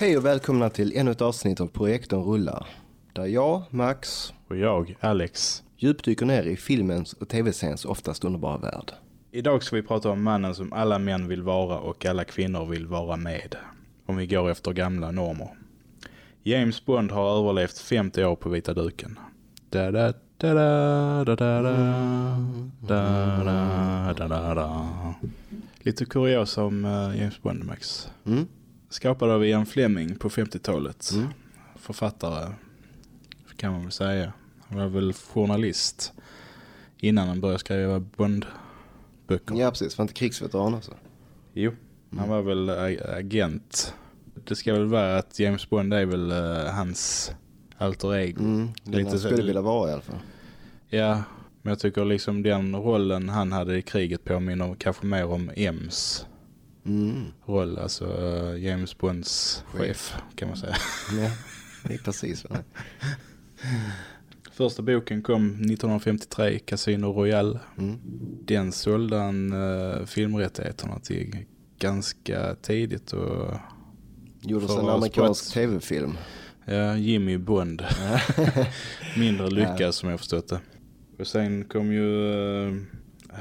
Hej och välkomna till ännu ett avsnitt av Projektorn rullar. Där jag, Max, Och jag, Alex. djupdyker ner i filmens och tv-seriens oftast underbara värld. Idag ska vi prata om mannen som alla män vill vara och alla kvinnor vill vara med. Om vi går efter gamla normer. James Bond har överlevt 50 år på vita duken. Da da da da da da da da da Lite kuriosa om eh, James Bond, Max. Mm? Skapad av Ian Fleming på 50-talet. Mm. Författare kan man väl säga. Han var väl journalist innan han började skriva Bond-böcker. Ja, precis. Var inte krigsveteran alltså? Jo, han var väl ag- agent. Det ska väl vara att James Bond är väl eh, hans alter ego. Mm. Lite han så- skulle vilja vara i alla fall. Ja, men jag tycker liksom den rollen han hade i kriget påminner kanske mer om M's Mm. roll. Alltså eh, James Bonds chef kan man säga. Ja, det är precis vad. Första boken kom 1953, Casino Royale. Mm. Den sålde han uh, filmrättigheterna till ganska tidigt och Gjordes en amerikansk tv-film. ja, Jimmy Bond. Mindre lyckad Ja. som jag förstått det. Och sen kom ju eh,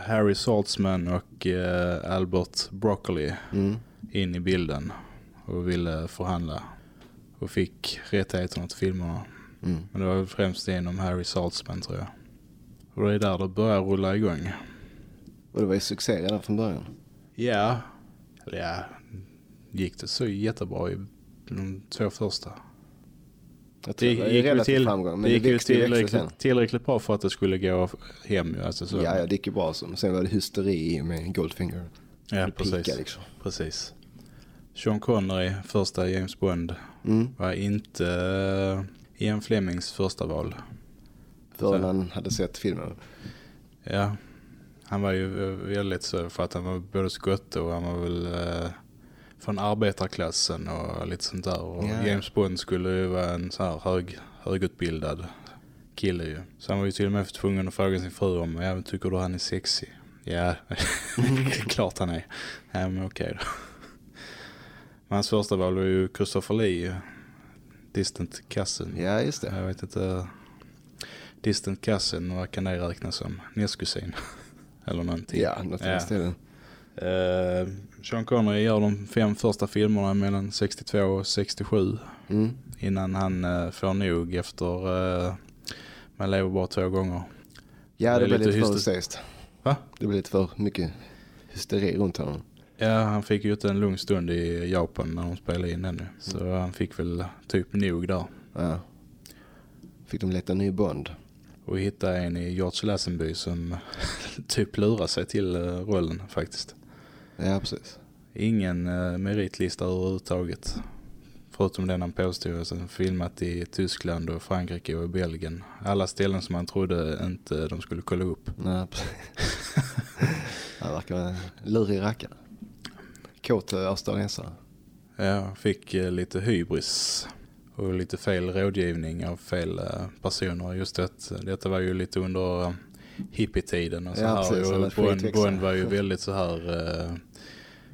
Harry Saltzman och eh, Albert Broccoli Mm. in i bilden och ville förhandla och fick rättigheterna till filmerna. Mm. Men det var främst genom Harry Saltzman tror jag. Och det är där det börjar rulla igång. Och det var ju succé redan från början. Ja, eller ja, gick det så jättebra i de två första. Jag Det tror det, gick, ju relativ till, framgång. Det gick det ju tillräckligt, tillräckligt bra för att det skulle gå hem. Alltså så. Ja, ja, det gick ju bra. Så. Sen var det hysteri med Goldfinger. ja Det precis. pickade liksom. precis. Sean Connery, första James Bond, Mm. var inte uh, Ian Flemings första val. Förrän han hade sett filmen. Ja, han var ju eh, väldigt så för att han var både skotte och han var väl eh, från arbetarklassen och lite sånt där. Och ja. James Bond skulle ju vara en så här hög, högutbildad kille ju. Så han var ju till och med tvungen att fråga sin fru om, ja men tycker du han är sexig? Ja, klart han är. Ja men okej då. Men hans första val var ju Christopher Lee, Distant Cousin. Ja, just det. Jag vet inte. Distant cousin, vad kan det räknas som? Nästkusin. Eller någonting. Ja, något i Ja. stilen. Eh, Sean Connery gör de fem första filmerna mellan 62 och 67. Mm. Innan han uh, får nog efter uh, Man lever bara två gånger. Ja, Det det, är blev lite lite för hyster- hysterisk. Va? Det blev lite för mycket hysteri runt honom. Ja, han fick ju inte en lugn stund i Japan när de spelade in ännu. Så Mm. han fick väl typ nog där. Ja. Fick de leta en ny Bond. Och hitta en i George Lazenby som typ lurar sig till eh, rollen faktiskt. Ja, precis. Ingen uh, meritlista överhuvudtaget. Förutom den han påstod han filmat i Tyskland och Frankrike och Belgien. Alla ställen som han trodde inte de skulle kolla upp. Nej, precis. Han verkar vara lurig rackare. Kåt eh, australiensare. Jag fick eh, lite hybris och lite fel rådgivning av fel eh, personer. Just att detta var ju lite under hippietiden och så Ja, här. precis, och Bond. Bond var ju väldigt så här uh,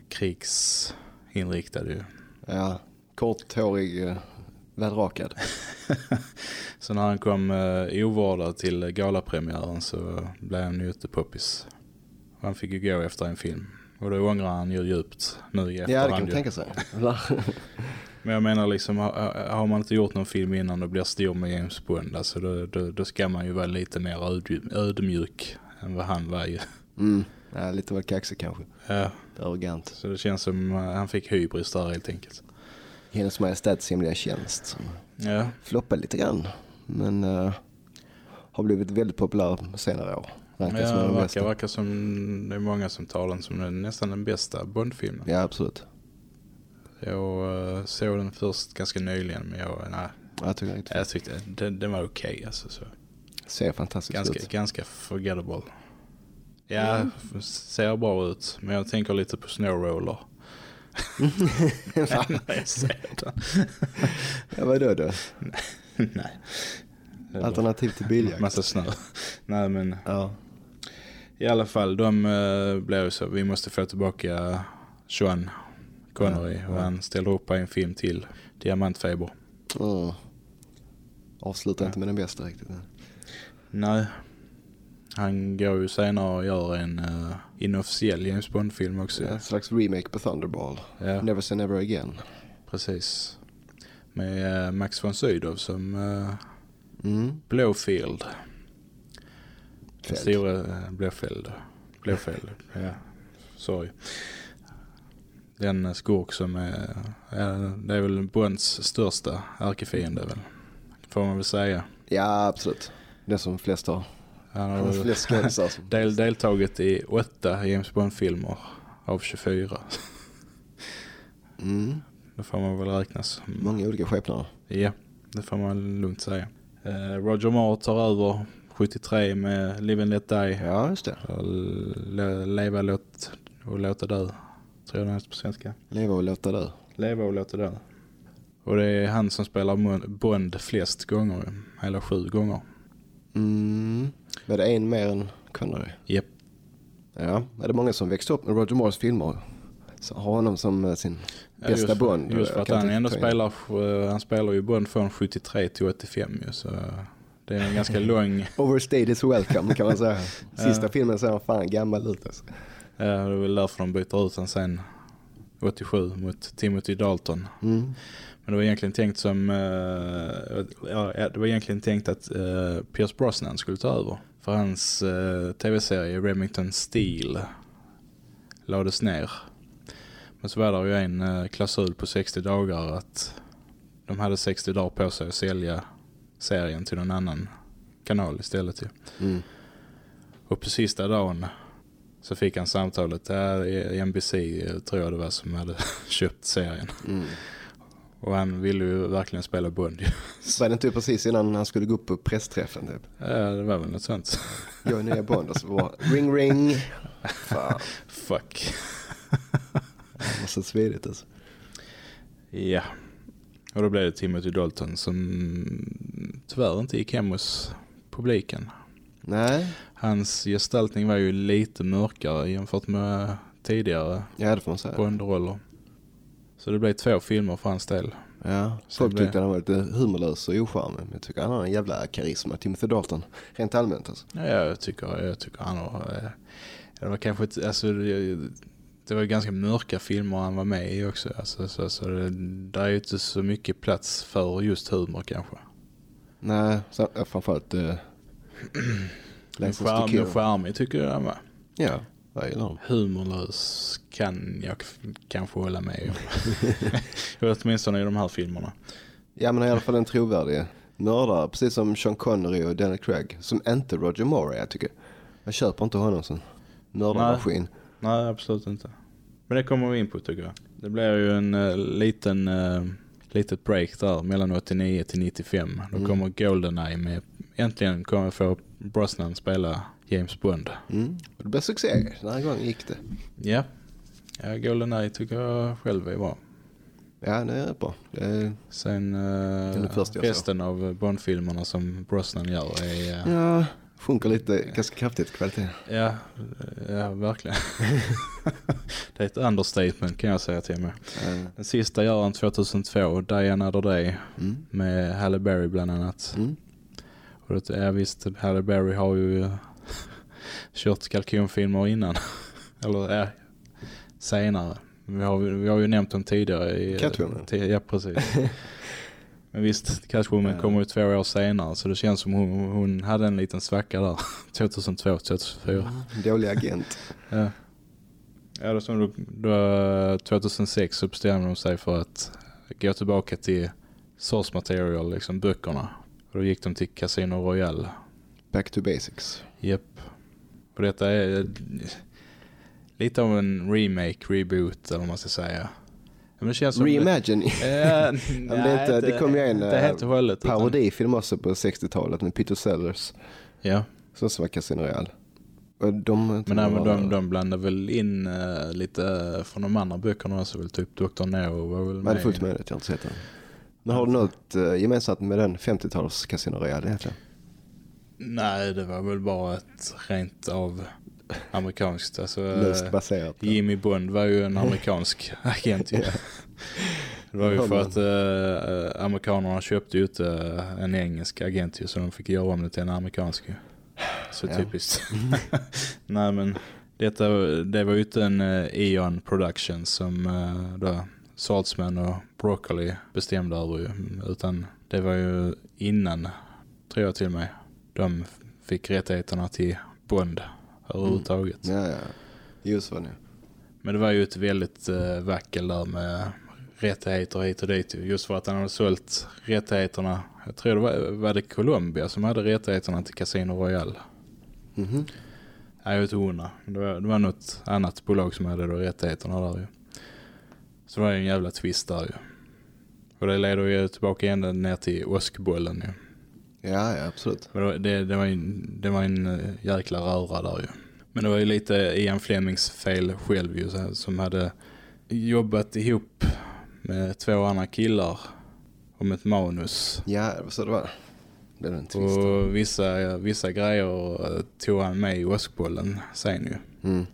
krigsinriktad ju. Ja, korthårig, uh, välrakad. Så när han kom uh, ovårdad till galapremiären så blev han ju inte poppis. Han fick ju gå efter en film. Och då ångrar han ju djupt nu i Ja, det efterhand. kan man tänka sig. Men jag menar liksom, har, man inte gjort någon film innan och blir stor med James Bond, alltså då, då, då ska man ju vara lite mer ödmjuk, ödmjuk än vad han var ju. Mm. Ja, lite väl kaxig kanske. Ja, Arrogant. så det känns som uh, han fick hybris där helt enkelt. Hennes Majestäts hemliga tjänst. Ja, floppade lite grann. Men eh, har blivit väldigt populär senare år. Som ja verkar, verkar som det är många som talar den som den, nästan den bästa Bond-filmen. Ja, absolut. Jag uh, såg den först ganska nyligen, men jag, nej, Jag är riktigt jag tyckte den, den var okej alltså. Så. Ser fantastiskt Ganska, ut. ganska forgettable. Ja, ser bra ut. Men jag tänker lite på Snowroller. När jag ser den. Ja, vad är det då? Nej. Alternativ till biljakt. Massa snö. Nej men Ja. i alla fall de uh, blev så. Vi måste få tillbaka Sean Connery. Ja, Och ja. han ställer upp på en film till. Diamantfeber. Mm. Avslutar inte med den bästa riktigt. Nej. Han går ju senare och gör en uh, inofficiell James Bond-film också. En slags remake på Thunderball. Ja, Never say never again. precis. Med eh, Max von Sydow som uh, Mm. Blowfield. Den Feld. stora uh, Blowfield. Blowfield, ja. Sorry. Den eh, skurk som är, det är väl Bonds största ärkefiende väl. Får man väl säga. Ja, absolut. Det som flest har. Han har flest som... del, deltagit i åtta James Bond-filmer av 24. Mm. Det får man väl räkna som. Många olika skepnader. Ja, det får man lugnt säga. Eh, Roger Moore tar över 73 med Live and Let Die. Ja, just det. Leva låt och låta dö. Tror jag det är på svenska. Leva och låta dö. Leva och låta dö. Och det är han som spelar Bond flest gånger. Eller sju gånger. Mm. Var det en mer än Connery? Japp. Ja, är det många som växte upp med Roger Moores filmer? Så har honom som eh, sin Ja, bästa just, Bond. Just för att han ändå spelar, eh, han spelar ju Bond från 73 till 85 ju. Så det är en ganska lång, Overstayed is welcome kan man säga. Sista Ja. filmen ser han fan gammal ut alltså. Ja, det är väl därför de byter ut han sen 87 mot Timothy Dalton. Mm. Men det var egentligen tänkt som, eh, ja, det var egentligen tänkt att uh, Pierce Brosnan skulle ta över. För hans eh, tv-serie Remington Steel lades ner. Men så var det ju en uh, klausul på 60 dagar att de hade 60 dagar på sig att sälja serien till någon annan kanal istället ju. Mm. Och på sista dagen så fick han samtalet där i NBC tror jag det var som hade köpt serien. Mm. Och han ville ju verkligen spela Bond. Var det inte precis innan han skulle gå upp på pressträffen typ? Ja, det var väl något sånt. Jag är nya Bond och så var ring ring. Fan, Fuck. det var så svidigt alltså. Ja. Och då blev det Timothy Dalton som tyvärr inte gick hem hos publiken. Nej, Hans gestaltning var ju lite mörkare jämfört med tidigare ja det får man säga. Bond-roller. Så det blev två filmer för hans del. Ja, folk det blev- tyckte han var lite humorlös och ocharmig. Men jag tycker han har en jävla karisma, Timothy Dalton. Rent allmänt alltså. Ja, jag tycker, jag tycker han har... eh, Det var kanske ett, alltså, det, var ganska mörka filmer han var med i också. Alltså, så, så det, det är ju inte så mycket plats för just humor kanske. Nej, framförallt... Men charmig tycker jag var. Ja, jag gillar honom. Humorlös kan jag kanske hålla med om. Åtminstone i de här filmerna. Ja men i alla fall en trovärdig mördare. Precis som Sean Connery och Daniel Craig. Som inte Roger Moore jag tycker. Jag köper inte honom som mördarmaskin. Nej, absolut inte. Men det kommer vi in på tycker jag. Det blir ju en uh, liten uh, litet break där mellan 89 till 95. Då Mm. kommer Goldeneye med äntligen kommer få Brosnan spela James Bond. Mm. Det blev succé. Den här gången gick det. Ja. Ja, Goldeneye tycker jag själv är bra. Ja, det är bra. Det är, Sen uh, det resten av Bond-filmerna som Brosnan gör är... Uh, ja, sjunker lite ganska kraftigt kvalitet. ja, ja, verkligen. det är ett understatement kan jag säga till mig. Uh, Den sista gör han 2002, Die Another Day, mm. med Halle Berry bland annat. Mm. Och det, ja, visst, Halle Berry har ju kört kalkonfilmer innan. Eller ja, senare. Vi har, vi har ju nämnt dem tidigare. I, Catwoman. Ja, precis. Men visst, Catwoman Ja. kommer ju två år senare så det känns som hon, hon hade en liten svacka där. 2002, 2004. Dålig agent. Ja. Ja, då, som då, då, 2006 så bestämde de sig för att gå tillbaka till source material, liksom böckerna. Och då gick de till Casino Royale. Back to basics. Japp. Och detta är eh, lite av en remake, reboot eller vad man ska säga. Men det känns som... Reimagine. Ja, det är inte- det kom ju en, eh, Parodifilm också på 60-talet med Peter Sellers. Ja, Som var Casino Royale. De, men, nej, men de, de blandar väl in uh, lite från de andra böckerna också. Väl, typ Dr. No var väl Men det är med. fullt möjligt, jag har inte sett den. Men har du något uh, gemensamt med den 50-tals Casino Royale egentligen? Nej, det var väl bara ett rent av amerikanskt. Alltså, Löst baserat. Jimmy Bond var ju en amerikansk agent ju. Det var ju för att eh, amerikanerna köpte ju inte eh, en engelsk agent ju, så de fick göra om det till en amerikansk ju. Så Ja. typiskt. Nej men detta, det var ju inte en eh, Eon Production som eh, då Saltzman och Broccoli bestämde över ju. Utan det var ju innan, tror jag till med, de fick rättigheterna till Bond överhuvudtaget. Ja, ja. Just vad det Men det var ju ett väldigt uh, vackel där med rättigheter hit och dit. Just för att han hade sålt rättigheterna. Jag tror det var, var det Colombia som hade rättigheterna till Casino Royale. Mhm. Jag vet inte. Det var, det var något annat bolag som hade då rättigheterna där ju. Så det var ju en jävla twist där ju. Och det leder ju tillbaka ända ner till åskbollen ju. Ja, ja, absolut. Men det, var- det, var en, det var en eh, jäkla röra där ju. Men det var ju lite Ian Flemings fel själv ju, som hade jobbat ihop med två andra killar om ett manus. Ja, så det var. Det är en twist. Och vissa, vissa grejer eh, tog han med i åskbollen sen ju. Mm.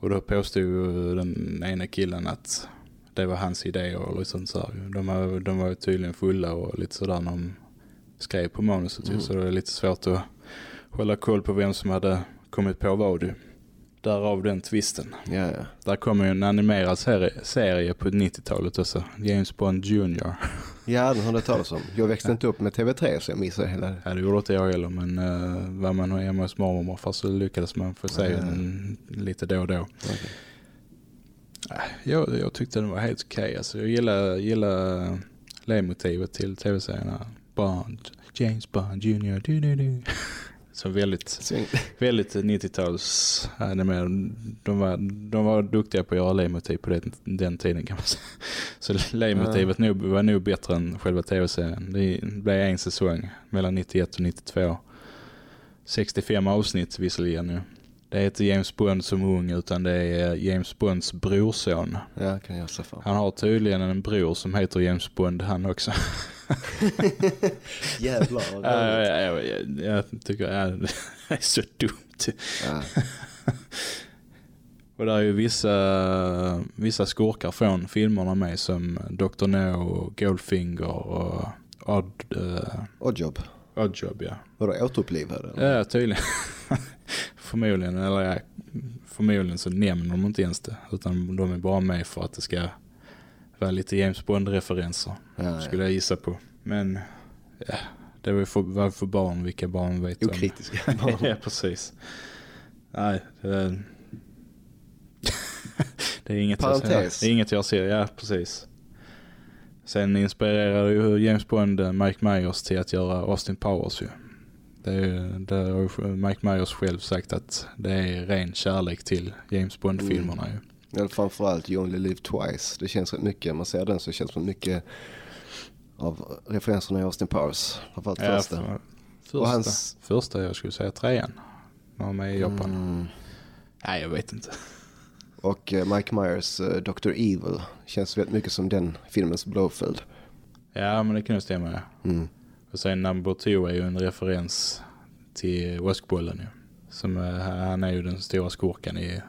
Och då påstod den ena killen att det var hans idé och sånt så här. De var, de var tydligen fulla och lite sådär när de skrev på manuset. Mm. Så det är lite svårt att hålla koll på vem som hade kommit på vad ju. Därav den twisten. Ja, ja. Där kommer ju en animerad serie, serie på 90-talet också. James Bond Jr. Ja, den har det talats om. Jag växte inte upp med TV3 så jag missade hela Ja, det gjorde inte jag heller, men uh, var man hemma hos mormor och morfar så lyckades man få se Ja. den lite då och då. Okej. Jag, jag tyckte den var helt okej. Alltså, jag gillar, gillar ledmotivet till tv-serierna. Bond, James Bond Jr. Du, du, du. Så väldigt, väldigt 90-tals anime. De var, de var duktiga på att göra ledmotiv på den, den tiden kan man säga. Så ledmotivet nog, var nog bättre än själva tv-serien. Det blev en säsong mellan 91 och 92. 65 avsnitt visserligen nu. Det är inte James Bond som ung utan det är James Bonds brorson. Ja, kan jag se för. Han har tydligen en bror som heter James Bond han också. Jävlar. Ja, roligt. ja, ja, jag, jag tycker det är så dumt. Ja. Och det är ju vissa, vissa skurkar från filmerna med som Dr. No och Goldfinger och Odd, uh, Oddjob. Oddjob, ja. Vadå, återupplivade? eller? Ja, tydligen. Förmodligen, eller ja, förmodligen så nämner de inte ens det. Utan de är bara med för att det ska vara lite James Bond-referenser. Ja, ja. Skulle jag gissa på. Men ja, det var ju för, var för barn, vilka barn vet om. Okritiska. ja, precis. Nej, det, det är inget jag ser. Det är inget jag ser, ja precis. Sen inspirerade ju James Bond eh, Mike Myers till att göra Austin Powers ju. Det, är, det har Mike Myers själv sagt att det är ren kärlek till James Bond-filmerna ju. Eller framförallt You Only Live Twice. Det känns rätt mycket, man ser den så känns det mycket av referenserna i Austin Powers. Framförallt Ja, första. för- första, Och hans- första jag skulle säga trean. När de är i Japan. Mm. Nej, jag vet inte. Och eh, Mike Myers eh, Dr. Evil känns väldigt mycket som den filmens Blowfield. Ja, men det kan ju stämma. Ja. Mm. Och sen number two är ju en referens till Åskbollen ju. Som, eh, han är ju den stora skurken i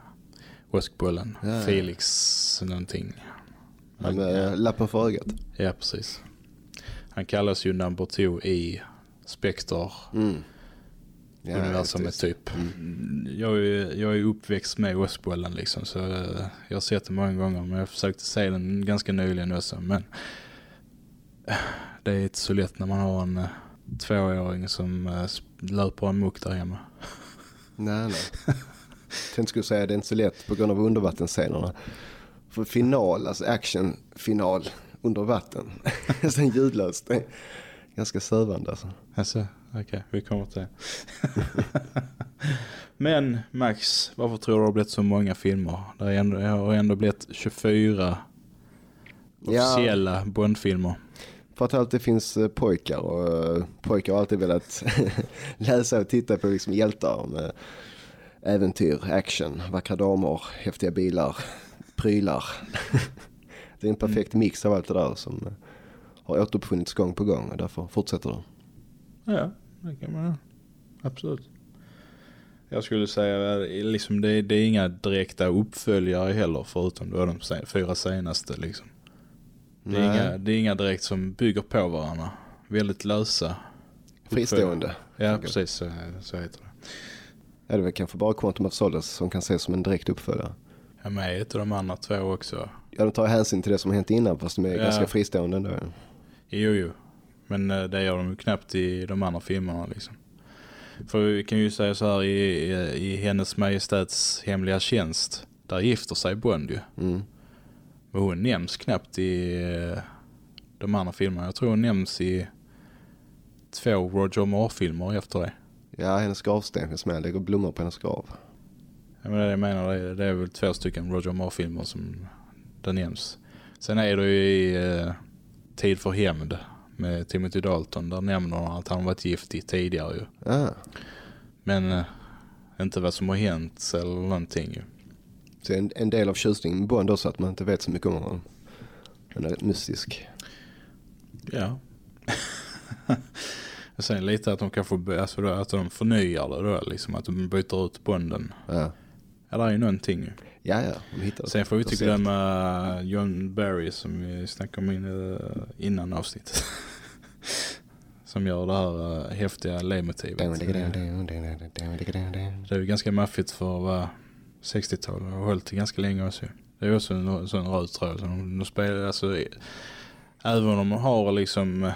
Åskbollen. Ja. Felix någonting. Han Men, med ja, lappen för ögat. ja, precis. Han kallas ju number two i Spectre Mm. Ja, universumet typ. Jag, är, jag är uppväxt med Åskbollen liksom så eh, jag har sett det många gånger men jag försökte se den ganska nyligen också men eh, det är inte så lätt när man har en eh, tvååring som eh, löper amok där hemma. Nej, nej. Tänkte skulle säga det är inte så lätt på grund av undervattensscenerna. För final, alltså actionfinal under vatten. Sen ljudlöst. Det är ganska sövande alltså. Alltså, okej, vi kommer till det. Men Max, varför tror du det har blivit så många filmer? Det har ändå, det har ändå blivit 24 Ja. officiella Bondfilmer. För att det alltid finns eh, pojkar och eh, pojkar har alltid velat läsa och titta på liksom hjältar med äventyr, action, vackra damer, häftiga bilar, prylar. det är en perfekt mix av allt det där som eh, har återuppfunnits gång på gång och därför fortsätter det. Ja, det kan man Absolut. Jag skulle säga liksom det, det är inga direkta uppföljare heller förutom då de fyra senaste liksom. Det är, inga, det är inga direkt som bygger på varandra. Väldigt lösa. Fristående. Ja, precis så, så heter det. Ja, det är väl kanske bara Quantum of Solace som kan ses som en direkt uppföljare. Är med ett av de andra två också. Ja, de tar hänsyn till det som har hänt innan fast de är Ja. ganska fristående ändå. Jo, jo. Men eh, det gör de ju knappt i de andra filmerna liksom. För vi kan ju säga så här i, i, i hennes majestäts hemliga tjänst. Där gifter sig Bond ju. Mm. Men hon nämns knappt i eh, de andra filmerna. Jag tror hon nämns i två Roger Moore-filmer efter det. Ja, hennes gravsten finns med. Lägger blommor på hennes grav. Ja, men det jag menar, det, det är väl två stycken Roger Moore-filmer som där nämns. Sen är det ju i eh, Tid för hämnd med Timothy Dalton. Där nämner han att han varit gift i tidigare ju. Ah, Men eh, inte vad som har hänt eller någonting ju. Så en, en del av tjusningen med Bond också att man inte vet så mycket om honom. Han är rätt mystisk. Ja. Och sen lite att de kan få, alltså då, att de förnyar det då, liksom att de byter ut Bonden. Ja, Ja, det är ju någonting ja, ja de hittar. Sen får vi inte glömma John Barry som vi snackade om in, eh, innan avsnittet. som gör det här uh, häftiga laymotivet. Det är ju ganska maffigt för att vara 60-tal och har hållit det ganska länge också. Det är också en sån röd tråd. Så de, de spelar, alltså, även om de har liksom eh,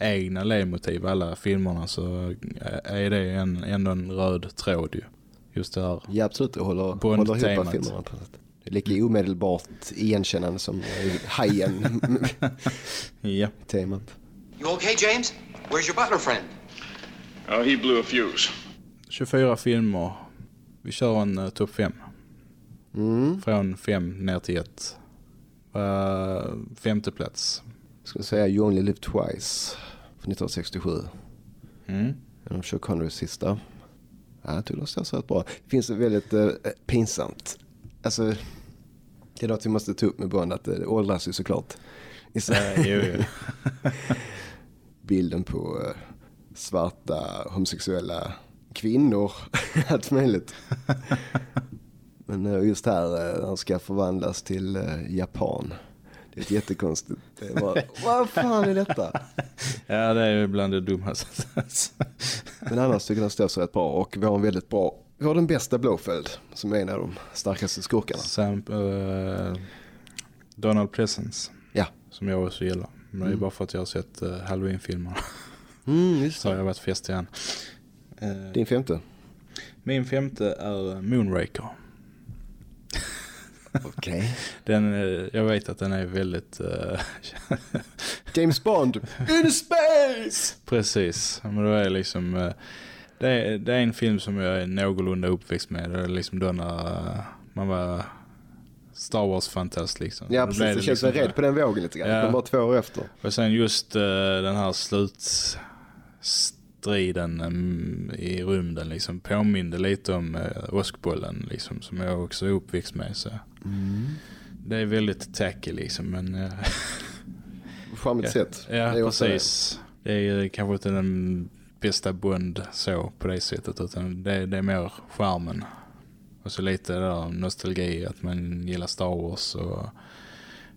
egna laymotiv alla filmerna så eh, är det en, ändå en röd tråd ju. Just det här. Ja, absolut. Det håller, håller ihop filmerna på något sätt. Det är lika omedelbart igenkännande som eh, hajen Ja. temat. You okay, James? Where's your butler friend? Oh, he blew a fuse. 24 filmer. Vi kör en uh, topp 5. Mm. Från 5 ner till 1. Uh, femte plats. Ska säga You Only Live Twice från 1967. Mm. En av Connerys sista. Ja, jag det står så bra. Det finns väldigt eh, pinsamt. Alltså, det är något vi måste ta upp med Bond, att det åldras ju såklart. Uh, jo, jo. bilden på eh, svarta homosexuella kvinnor, allt möjligt. Men eh, just här, eh, han ska förvandlas till eh, japan. Det är ett jättekonstigt. Det bara, vad fan är detta? Ja, det är ju bland det dummaste. Men annars tycker jag den står sig rätt bra och vi har en väldigt bra, vi har den bästa Blåfeld som är en av de starkaste skurkarna. Sam, uh, Donald Pleasence. Ja. Som jag också gillar. Men det är Mm. bara för att jag har sett uh, Halloween-filmerna. Mm, Så har jag varit fäst i han. Eh, Din femte? Min femte är Moonraker. Okej. Den, eh, jag vet att den är väldigt... eh, James Bond, in space! precis. Men det är liksom... eh, det, är, det är en film som jag är någorlunda uppväxt med. Det är liksom då när eh, man var Star Wars-fantast liksom. Ja Då precis, blev det känns liksom- rädd på den vågen lite grann. Ja. Ja. Bara två år efter. Och sen just eh, den här slutstriden mm, i rymden liksom påminde lite om uh, åskbollen liksom som jag också är uppväxt med. Så. Det är väldigt tacky liksom men uh, Charmigt ja, sätt. ja Det precis. Det är kanske inte den bästa Bond så på det sättet utan det, det är mer charmen. Och så lite där nostalgi att man gillar Star Wars och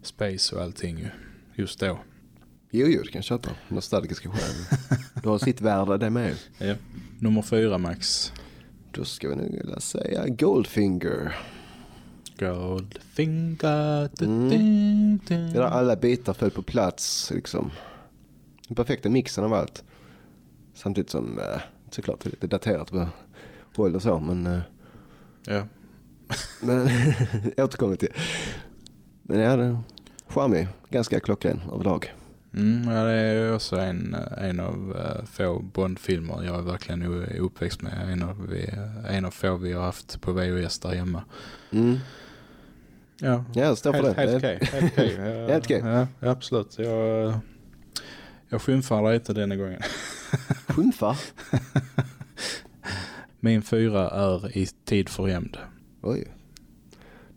space och allting ju. just då. Jo, jo, det kan köpa. Nostalgiska skäl. Du har sitt värde det med. Ja. Nummer fyra Max. Då ska vi nog vilja säga Goldfinger. Goldfinger. Mm. ding, ding. Det där alla bitar föll på plats liksom. Den perfekta mixen av allt. Samtidigt som eh, såklart det är lite daterat på håll och så men, eh, Ja. men jag återkommer till. Men ja, det är charmig. Ganska klockren överlag. Mm, ja, det är också en, en av uh, få Bond-filmer jag är verkligen uppväxt med. En av, vi, en av få vi har haft på VHS där hemma. Mm. Ja, Ja, jag står för det. helt okej. Helt okej. Ja, Helt okej. Absolut. Jag, jag skymfar dig inte denna gången. Skymfar? Min fyra är I tid för hämnd. Oj.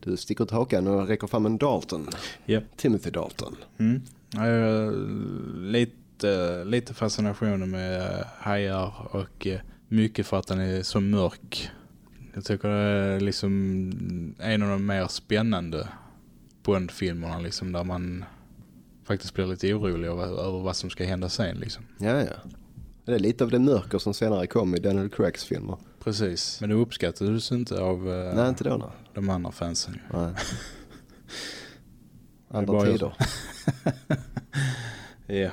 Du sticker ut hakan och räcker fram en Dalton. Ja. Timothy Dalton. Mm. Jag- lite, lite fascinationer med eh, hajar och eh, mycket för att den är så mörk. Jag tycker det är liksom en av de mer spännande Bond-filmerna liksom där man faktiskt blir lite orolig över, över vad som ska hända sen liksom. Ja, ja. Det är lite av det mörker som senare kom i Daniel Craigs filmer. Precis. Men det uppskattades inte av eh, Nej, inte då. Nej. de andra fansen. Nej. Andra tider. Ja.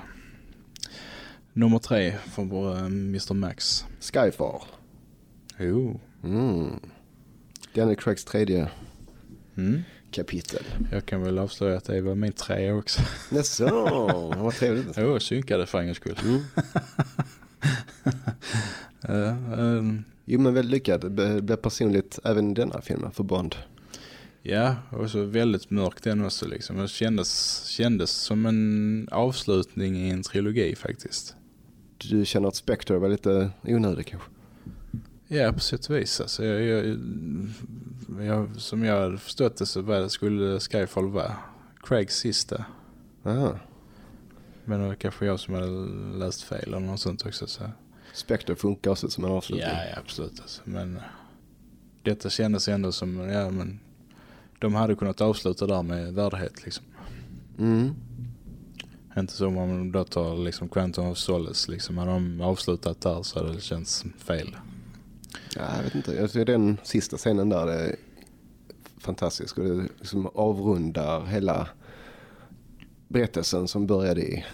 Nummer tre från vår eh, Mr. Max. Skyfall. Jo. Mm. Daniel Craigs tredje Mm. kapitel. Jag kan väl avslöja att det var min tre också. Jaså, vad trevligt. Jo, synkade för en skull. Mm. Eh, eh, Jo men väldigt lyckad. Det blev personligt även i denna filmen för Bond. Ja, och så väldigt mörk den också liksom. Det kändes, kändes som en avslutning i en trilogi faktiskt. Du känner att Spectre var lite onödig kanske? Ja, på sätt och vis. Alltså, jag, jag, jag, som jag hade förstått det så var skulle Skyfall vara Craigs sista. Aha. Men det var kanske jag som hade läst fel eller något sånt också. Så. Spectre funkar också som en avslutning. Ja, ja, absolut. Alltså. Men detta kändes ändå som, ja men de hade kunnat avsluta där med värdighet liksom. Mm. Inte som om de då tar liksom Quantum of Solace liksom. Hade de avslutat där så hade det känts fel. Ja, jag vet inte. Jag tycker den sista scenen där är fantastisk. Och det liksom avrundar hela berättelsen som började i...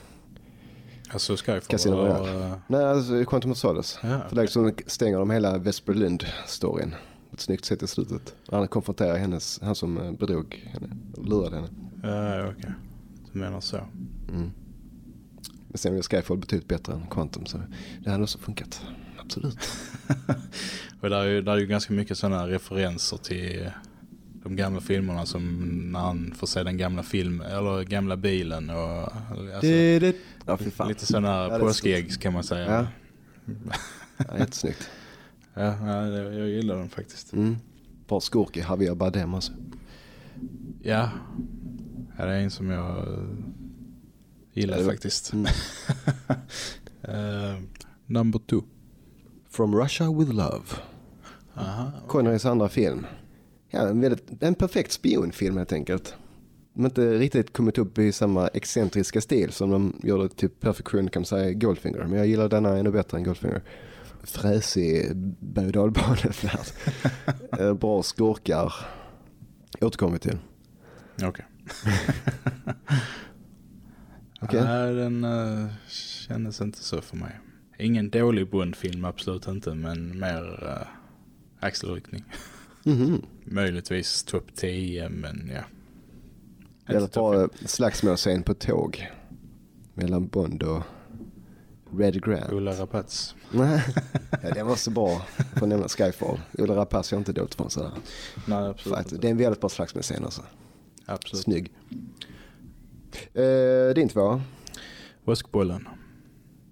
Alltså Skyfall Casino Royale. eh, Nej, alltså Quantum of Solace. Ja, För där liksom stänger de hela Vesper Lind-storyn. Ett snyggt sätt i slutet. Han konfronterar hennes, han som eh, bedrog henne, lurade henne. Ja, okej. Du menar så. Mm. Men sen är Skyfall betydligt bättre än Quantum så det hade också funkat. Absolut. Och där är ju, där är ju ganska mycket sådana referenser till de gamla filmerna som när han får se den gamla filmen eller gamla bilen och alltså, Det, det. Ja, lite sådana Ja, påskägg kan man säga. Ja. Ja, jättesnyggt. Ja, jag gillar den faktiskt. Mm. Bra skurk i Javier Bardem alltså. Ja. det är en som jag eh, gillar Ja, faktiskt. Mm. Eh, number two. From Russia with Love. Aha. Connerys andra film. Ja, en, väldigt, en perfekt spionfilm helt enkelt. De har inte riktigt kommit upp i samma excentriska stil som de gjorde till Perfection kan man säga Goldfinger. Men jag gillar denna ännu bättre än Goldfinger. Fräsig berg och dalbanefärd. Eh, Bra skurkar. Återkommer till. Okej. Okej. Nej, den uh, kändes inte så för mig. Ingen dålig Bond-film, absolut inte, men mer uh, axelryckning. Mhm. Möjligtvis topp 10, men ja. Bra eh, slagsmålscen på tåg. Mellan Bond och Red Grant. Ulla Rapaz. Nej, ja, den var så bra. Får nämna Skyfall. Ola Rapace gör inte dåligt från sådär. Nej, absolut inte. det är en väldigt bra slagsmålscen alltså. Absolut. Snygg. Eh, din två. Åskbollen.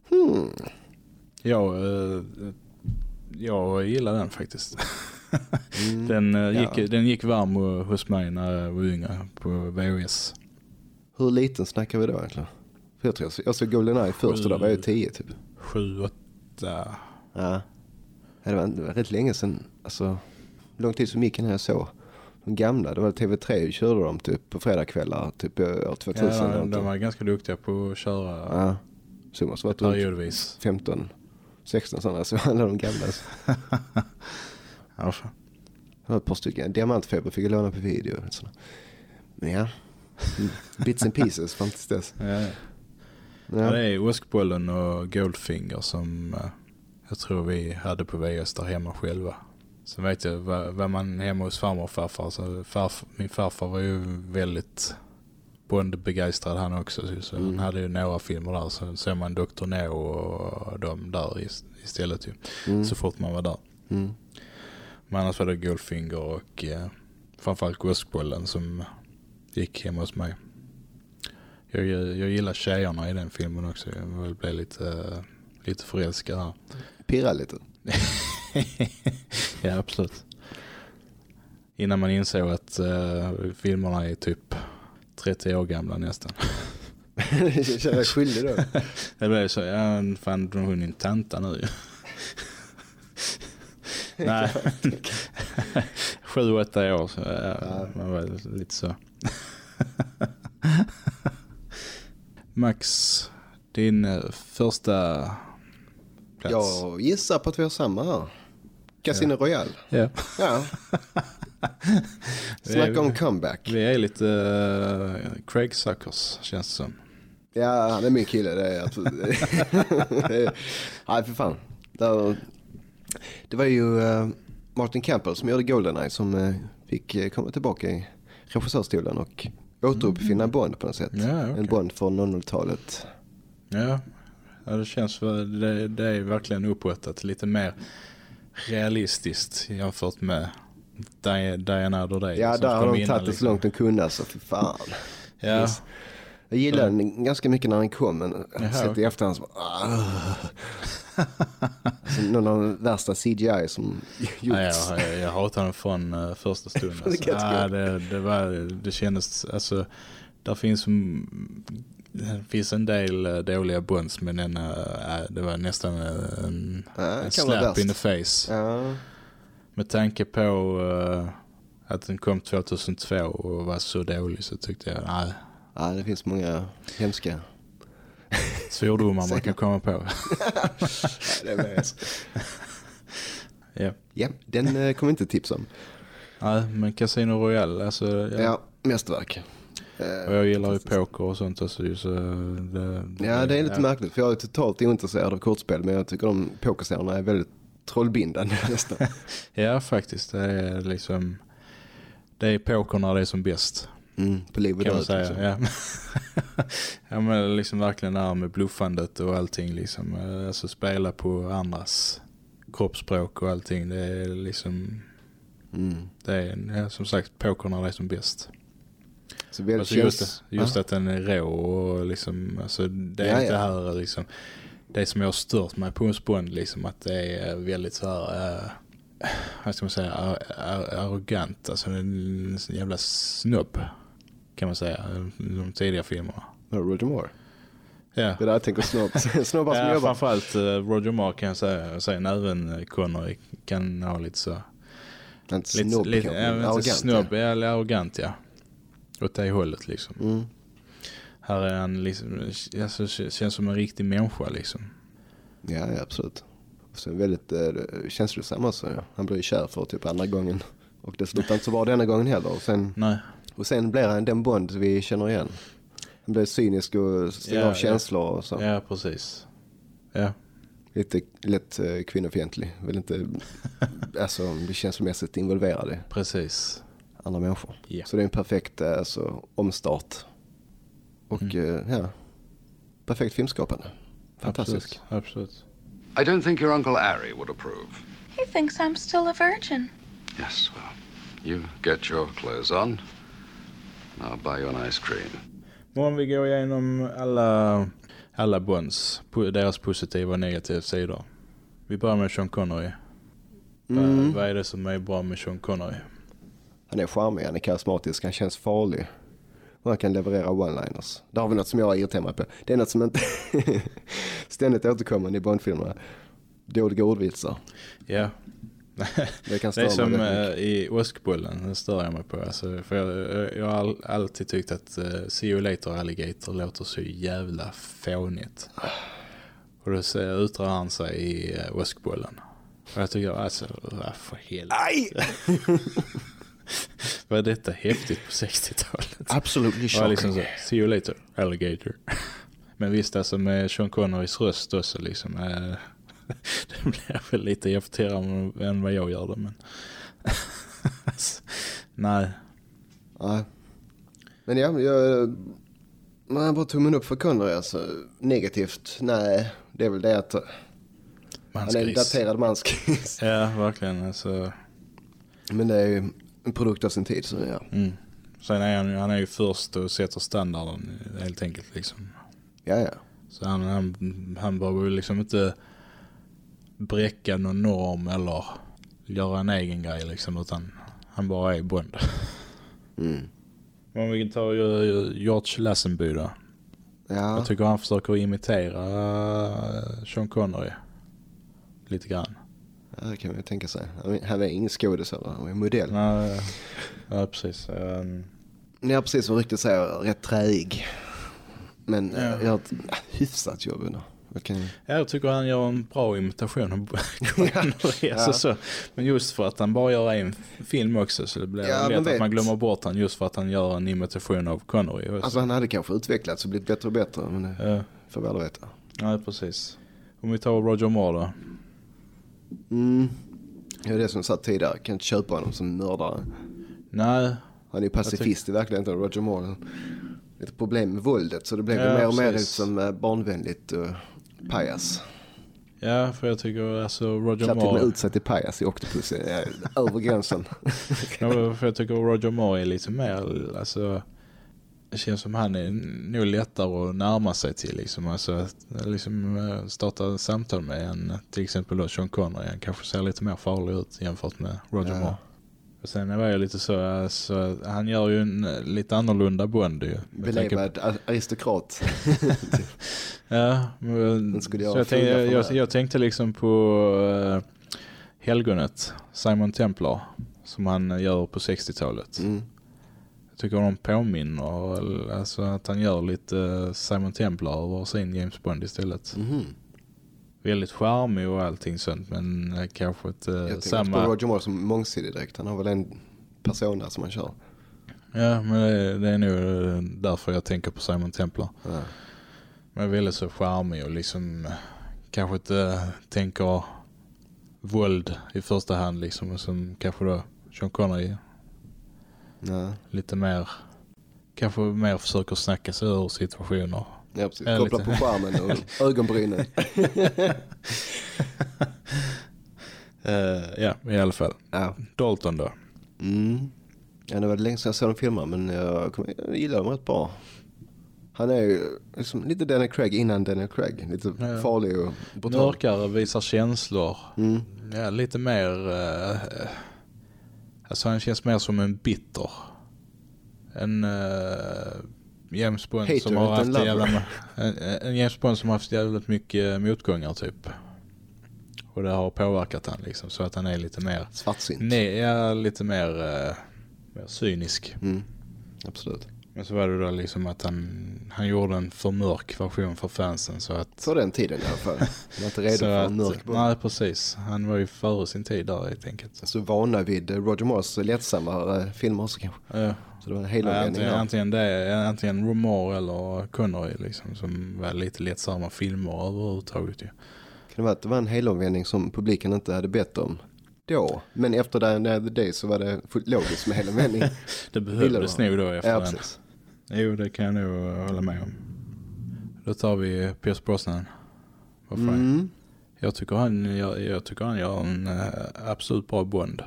Hmm. Jag, eh, jag gillar den faktiskt. Mm. Den, eh, gick, Ja. den gick varm hos mig när jag var yngre på VHS. Hur liten snackar vi då egentligen? För jag tror jag såg- jag såg Goldeneye först och då var jag 10 typ. Sju, åtta. Ja. det, var, det var rätt länge sedan. Alltså, lång tid som gick innan jag såg de gamla. Det var TV3 körde de typ på fredagskvällar typ år 2000. Ja, de var ganska duktiga på att köra Ja, så det måste varit periodvis. 15, 16 sådana. Så alla de gamla. Ja, fan. Jag har ett par stycken. Diamantfeber fick jag låna på video. Men ja, bits and pieces fram tills dess. Ja. Ja, Ja. det är Åskbollen och Goldfinger som eh, jag tror vi hade på VS där hemma själva. Sen vet jag, var, var man hemma hos farmor och farfar, så farf, min farfar var ju väldigt Bond-begeistrad han också. Så, Mm. han hade ju några filmer där. Så såg man Dr. No och de där ist- istället ju. Mm. Så fort man var där. Mm. Men annars var det Goldfinger och eh, framförallt Åskbollen som gick hemma hos mig. Jag, jag gillar tjejerna i den filmen också. Jag bli lite, eh, lite förälskad här. Pirra lite. ja, absolut. Innan man insåg att eh, filmerna är typ 30 år gamla nästan. Känner jag skyldig då? Det blev så, ja fan hon är en tanta nu. Nej, Sju, åtta år. Så, ja, Man var lite så. Max, din eh, första plats. Jag gissar på att vi har samma här. Casino Royale. Ja. Ja. Snacka om comeback. Vi är lite uh, Craig Suckers känns det som. Ja, han är min kille. Det är absolut. nej, för fan. Det, det var ju eh, Martin Campbell som gjorde Goldeneye som eh, fick komma tillbaka i regissörstolen och återuppfinna Bond på något sätt. Ja, okej. En Bond från 00-talet. Ja, ja det känns väl- det, det är verkligen uppåtat lite mer realistiskt jämfört med Di- Diana Day. Ja, där har de tagit det så långt de kunde så för fan. Ja, Yes. Jag gillade den ganska mycket när den kom men Jaha, sett i efterhand så bara. Alltså, Någon av de värsta CGI som ja, gjorts. jag, jag, jag hatar den från uh, första stunden. Alltså. Ja, det, det, var, det kändes, alltså, där finns, det finns en del eh, dåliga bonds men den, uh, det var nästan en, Ja, en det slap in the face. Ja, Med tanke på eh, att den kom 2002 och var så dålig så tyckte jag, nej, ja, det finns många hemska. svordomar man kan komma på. Det är med. ja. Ja, den eh, kommer inte tipsa om. Nej, men Casino Royale, alltså, Ja, ja. mästerverk. och Eh, jag gillar ju poker och sånt ju, så det, Ja, det är lite ja. märkligt för jag är totalt ointresserad av kortspel men jag tycker de pokerserierna är väldigt trollbindande nästan. Ja, faktiskt. Det är liksom, det är poker när det är som bäst. Mm, på liv och död. säga. liksom. Ja. ja, men liksom verkligen det här med bluffandet och allting liksom. Alltså spela på andras kroppsspråk och allting. Det är liksom, Mm. det är ja, som sagt poker när det är som bäst. Så Alltså känns... just just Ja. att den är rå och liksom, alltså det är Ja, inte ja. här liksom, det som jag har stört mig på en Bond liksom att det är väldigt så här, eh, vad ska man säga, ar- ar- arrogant, alltså en jävla snobb kan man säga, de tidiga filmerna. Ja, Roger Moore. Ja, Det är där jag tänker snobb. Snobbar som ja jobbar. framförallt eh, Roger Moore kan jag säga, och sen även Connery kan ha lite så, lite, snobb lite men men arrogant. snobb, ja. eller arrogant ja. Åt det hållet liksom. Mm. Här är han liksom, alltså, känns som en riktig människa liksom. Ja, ja, absolut. Och sen väldigt eh, känslosam också. Ja. Han blir ju kär för typ andra gången. Och det slutar inte så bra denna gången heller. Och sen, Nej. Och sen blir han den Bond vi känner igen. Han blir cynisk och stänger Ja, av känslor och så. Ja, precis. Ja, Lite lätt eh, kvinnofientlig. Vill inte alltså, bli känslomässigt involverad i precis. andra människor. Ja. Så det är en perfekt eh, alltså, omstart. Och Mm. eh, ja, perfekt filmskapande. Fantastisk. Absolut. Absolut. I don't think your Uncle Harry would approve. He thinks I'm still a virgin. Yes, well, you get your clothes on. I'll buy you an ice cream. Men om vi går igenom alla, alla Bonds, deras positiva och negativa sidor. Vi börjar med Sean Connery. Vad- Mm. Vad är det som är bra med Sean Connery? Han är charmig, han är karismatisk, han känns farlig. Och han kan leverera one-liners. Där har vi något som jag irriterar mig på. Det är något som inte ständigt återkommande i Bondfilmerna. Dåliga ordvitsar. Ja, Det kan det är störa som eh, i Åskbollen, det stör jag mig på. Alltså, för jag, jag har all, alltid tyckt att uh, See you later alligator låter så jävla fånigt. Och då så yttrar han sig i uh, Åskbollen. Och jag tycker alltså, vad för helvete. Var detta häftigt på 60-talet? Absolutely var liksom så, shocking. see you later, alligator. Men visst alltså med Sean Connerys röst också liksom. Eh, det blir väl lite häftigare än- vad jag gör det men. alltså, nej. Ja. Men ja, jag... Man bara tummen upp för Connery alltså. Negativt, nej. Det är väl det att han är en daterad manskris. Ja, verkligen. Alltså, Men det är ju en produkt av sin tid så ja. mm. Sen är han, han är ju först och sätter standarden helt enkelt liksom. Ja, ja. Så han, han, han behöver ju liksom inte bräcka någon norm eller göra en egen grej liksom utan han bara är Bond. Mm. Om vi tar ju George Lassenby då. Ja, Jag tycker han försöker imitera eh, Sean Connery lite grann. Ja, det kan man ju tänka sig. Han- är ingen skådis eller, han är modell. Nej, ja, precis. Um, Ja, precis som ryktet säger, rätt träig. Men Ja. ja. gör ett hyfsat jobb ändå. Ja, jag tycker han gör en bra imitation av Connery. alltså, Ja. så. Men just för att han bara gör en film också så det blir Ja, lätt att man glömmer bort han just för att han gör en imitation av Connery. också. Alltså han hade kanske utvecklats och blivit bättre och bättre. Men det Ja, får väl veta. ja, precis. Om vi tar Roger Moore då. Mm. Det är det som jag sa tidigare, kan inte köpa honom som mördare. Nej, Han är ju pacifist i verkligheten, Roger Moore. Lite problem med våldet så det blev Ja, mer och mer precis. som eh, barnvänligt och pajas. ja för jag tycker alltså Roger Klart Moore. ut sig till pajas i Octopus, är över gränsen. Ja, för jag tycker Roger Moore är lite mer, alltså det känns som han är nog lättare att närma sig till liksom. Alltså att liksom eh, starta samtal med en, till exempel då Sean Connery. Han kanske ser lite mer farlig ut jämfört med Roger Ja. Moore. Sen var jag lite så, alltså, han gör ju en eh, lite annorlunda Bond ju. på- Belevad aristokrat. Ja, men, så jag tänkte, jag, jag tänkte liksom på uh, Helgonet, Simon Templar, som han gör på 60-talet. Mm. Jag tycker de påminner, alltså att han gör lite eh, Simon Templar över sin James Bond istället. Mhm. Väldigt charmig och allting sånt, men eh, kanske inte Jag tänker inte samma... på Roger Moore som mångsidig direkt. Han har väl en persona som han kör. Ja, men det, det är nog eh, därför jag tänker på Simon Templar. Ja. Men är väldigt så charmig och liksom eh, kanske inte tänker våld i första hand liksom. Och som kanske då Sean Connery Ja. lite mer, kanske mer försöker snacka sig ur situationer. Ja, precis. Koppla lite. på skärmen och ögonbrynen. Eh, ja, i alla fall. Ja. Dalton då. Mm. ja, det var länge sedan jag såg den filmen men jag, jag gillar dem rätt bra. Han är ju liksom lite Daniel Craig innan Daniel Craig. Lite Ja. farlig och brutal. Mörkare, visar känslor. Mm. Ja, lite mer... eh, alltså han känns mer som en bitter. En uh, James Bond Hater som har haft jävla, en, en James Bond som har haft jävligt mycket motgångar typ. Och det har påverkat han liksom så att han är lite mer... Svartsynt. Nej, ja, lite mer, eh, mer cynisk. Mm. Absolut. Men så var det då liksom att han, han gjorde en för mörk version för fansen så att... För den tiden i alla fall. Man är inte redo för en mörk Bond. Nej, precis. Han var ju före sin tid där helt enkelt. Så vana vid eh, Roger Moores lättsammare filmer också kanske. Ja. Så det var en Ja, helomvändning antingen, det, antingen Romore eller Connery liksom, som var lite lättsamma filmer överhuvudtaget ju. Kan det vara att det var en helomvändning som publiken inte hade bett om då? Men efter när the day så var det fullt logiskt med helomvändning. Det behövdes nog då efter ja, den. Jo, det kan jag nog hålla med om. Då tar vi Pierce Brosnan. Varför? Mm. Jag tycker han gör, jag tycker han gör en äh, absolut bra Bond.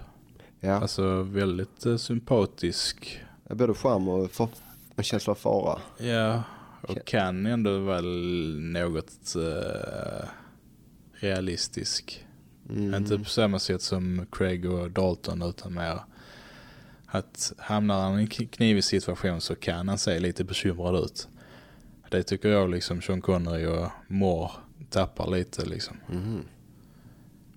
Ja, Alltså väldigt äh, sympatisk. Både charm och för, en känsla av fara. Ja, och kan ändå väl något äh, realistisk. Mm. Inte på samma sätt som Craig och Dalton utan mer att hamnar han i en knivig situation så kan han se lite bekymrad ut. Det tycker jag liksom Sean Connery och Moore tappar lite liksom. Mhm.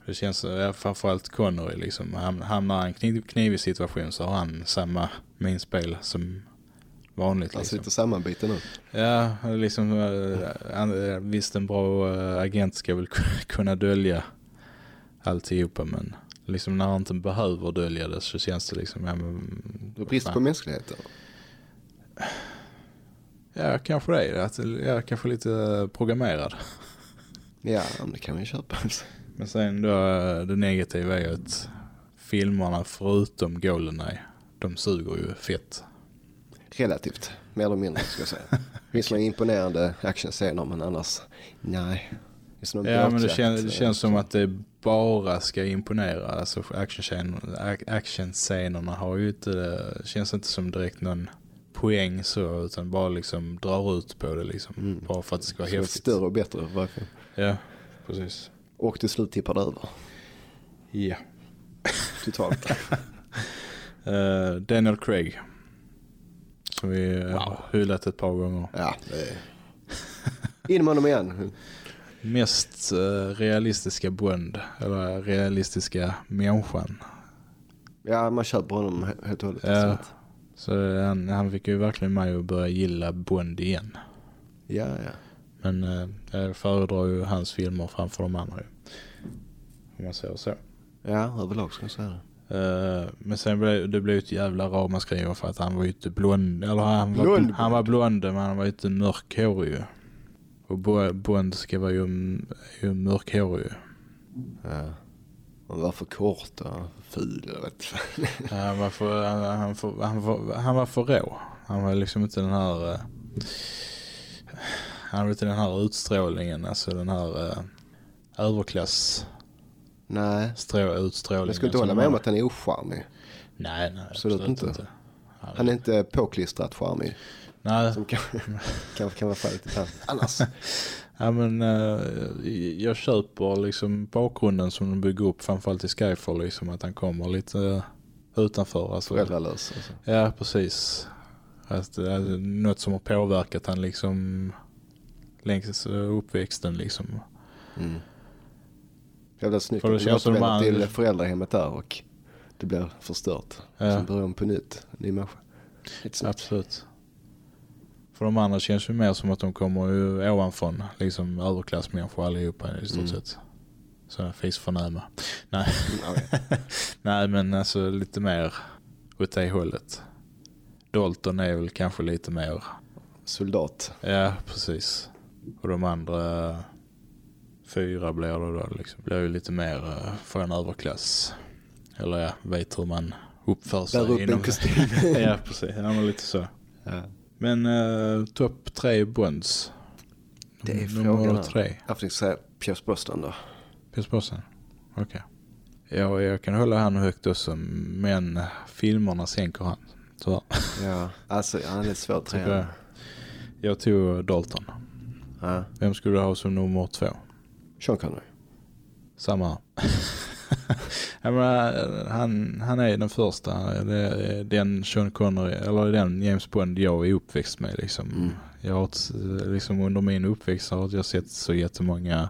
Det känns, framförallt Connery liksom, ham- hamnar han i en kniv, knivig situation så har han samma minspel som vanligt Han liksom. sitter sammanbiten nu. Ja, liksom äh, äh, visst en bra äh, agent ska väl kunna dölja alltihopa men liksom när han inte behöver dölja det så känns det liksom ja, men, är brist på mänsklighet. då. Ja, kanske det. Att, ja, kanske lite programmerad. Ja, det kan vi köpa. Men sen då det negativa är ju att filmerna förutom Goldeneye, de suger ju fett. Relativt, mer eller mindre ska jag säga. Finns några imponerande actionscener men annars, nej. Ja men det, kän, det eh, känns som att det bara ska imponera. Alltså actionscenerna, ac- actionscenerna har ju inte, känns inte som direkt någon poäng så utan bara liksom drar ut på det liksom. Mm. Bara för att det ska vara så häftigt. Större och bättre verkligen. Ja, precis. Och till slut tippar det över. Ja. Totalt. Eh, Daniel Craig. Som vi wow. har hyllat ett par gånger. ja, det. In med honom igen. mest eh, realistiska Bond, eller realistiska människan. Ja, man köper honom he- helt och hållet. Ja. Så. Han, han fick ju verkligen mig att börja gilla Bond igen. Ja, ja. Men eh, jag föredrar ju hans filmer framför de andra. Om man säger så. Ja, överlag ska jag säga det. Eh, men sen blev det blev ett jävla ramaskri för att han var ju inte blond. Eller han var, Blond. han var blond men han var inte mörkhårig ju. Och Bo- Bond ska vara ju, ju mörkhårig ju. Ja. Han var för kort och ful, vet. Han var för, han, han, för, han, var, han var för rå. Han var liksom inte den här... eh, han hade inte den här utstrålningen, alltså den här uh, överklass Nej. strå, utstrålningen. Jag skulle inte hålla med om att han är ocharmig. Nej, nej. Absolut inte. Han är inte påklistrat charmig. Nej, Som kan, kanske kan vara fallet. Annars. ja, men eh, jag köper liksom bakgrunden som de bygger upp, framförallt i Skyfall, liksom att han kommer lite eh, utanför. Alltså. Föräldralös. Alltså. Ja, precis. Är något som har påverkat han liksom längs uppväxten liksom. Mm. Jävla snyggt. Känns som återvänder till föräldrahemmet där och det blir förstört. Ja. Sen börjar de på nytt. Ny människa. Absolut. För de andra känns ju mer som att de kommer ju ovanifrån. Liksom överklassmänniskor allihopa i stort Mm. sett. Sådana fisförnäma. Nej. Nej men alltså lite mer åt det hållet. Dalton är väl kanske lite mer. Soldat. Ja precis. Och de andra fyra blir det då liksom. Blir ju lite mer uh, från överklass. Eller ja, vet hur man uppför sig. Bär upp en kostym. ja precis, ja men lite så. Ja. Men uh, topp tre Bonds. Det är Nummer frågan tre. Jag får säga Pierce Brosnan då. Pierce Brosnan. Okej. Ja, jag kan hålla han högt också. Men filmerna sänker han. Tyvärr. Ja, alltså han är lite svår att träna. Jag tog Dalton. Ja. Vem skulle du ha som nummer två? Sean Connery. Samma menar, han, han är den första. Den Sean Connery, eller den James Bond jag är uppväxt med. Liksom. Mm. Jag har liksom under min uppväxt har jag sett så jättemånga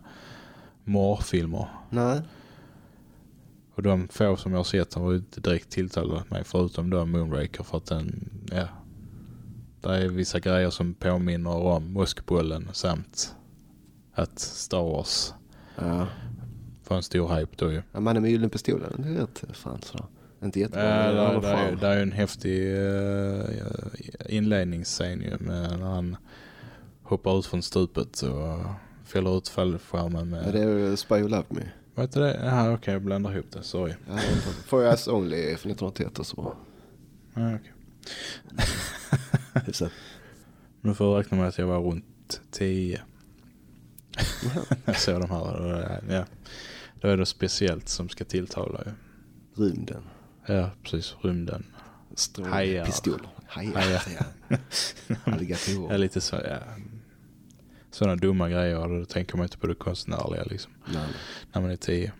morfilmer. Nej. Och de få som jag har sett har inte direkt tilltalat mig förutom då Moonraker för att den, ja. Det är vissa grejer som påminner om Moskbollen samt att Star Wars Ja. får en stor hype då ju. ja mannen med gyllene pistolen. Det är rätt fan sådär. Inte jättebra. Ja, där, det där, är, charm. där är ju en häftig uh, inledningsscen ju med när han hoppar ut från stupet och fäller ut fallskärmen med... Ja, det är Spy Who Loved Me. Vad heter det? Jaha, okej, jag blandar ihop det. Sorry. Ja, For Us Only från 1981 och så. Ja, okej. Hyfsat. Nu får jag räkna med att jag var runt 10. Jag såg de här. Ja. Då är det speciellt som ska tilltala ju. Rymden. Ja, precis. Rymden. Hajar. Pistoler. Hajar. Hajar. Ja. Ja, Alligatorer. lite så, ja. Sådana dumma grejer. Då tänker man inte på det konstnärliga liksom. Nej. När man är 10.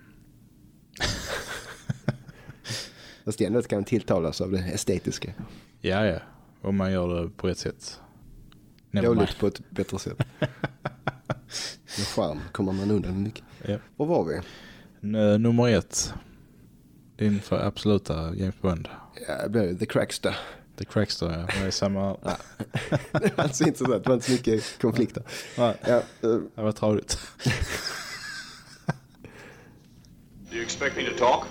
Fast ändå kan man tilltalas av det estetiska. Ja, ja. Om man gör det på rätt sätt. Dåligt på ett bättre sätt. Med charm kommer man undan mycket. Ja. Var var vi? N- nummer ett. Din för absoluta James Bond. Ja, det blev The Crackster. The Crackster, ja. Det är samma... Det var alltså inte så, det var inte så mycket konflikter. Nej, Ja, eh, det var tradigt. Do you expect me to talk?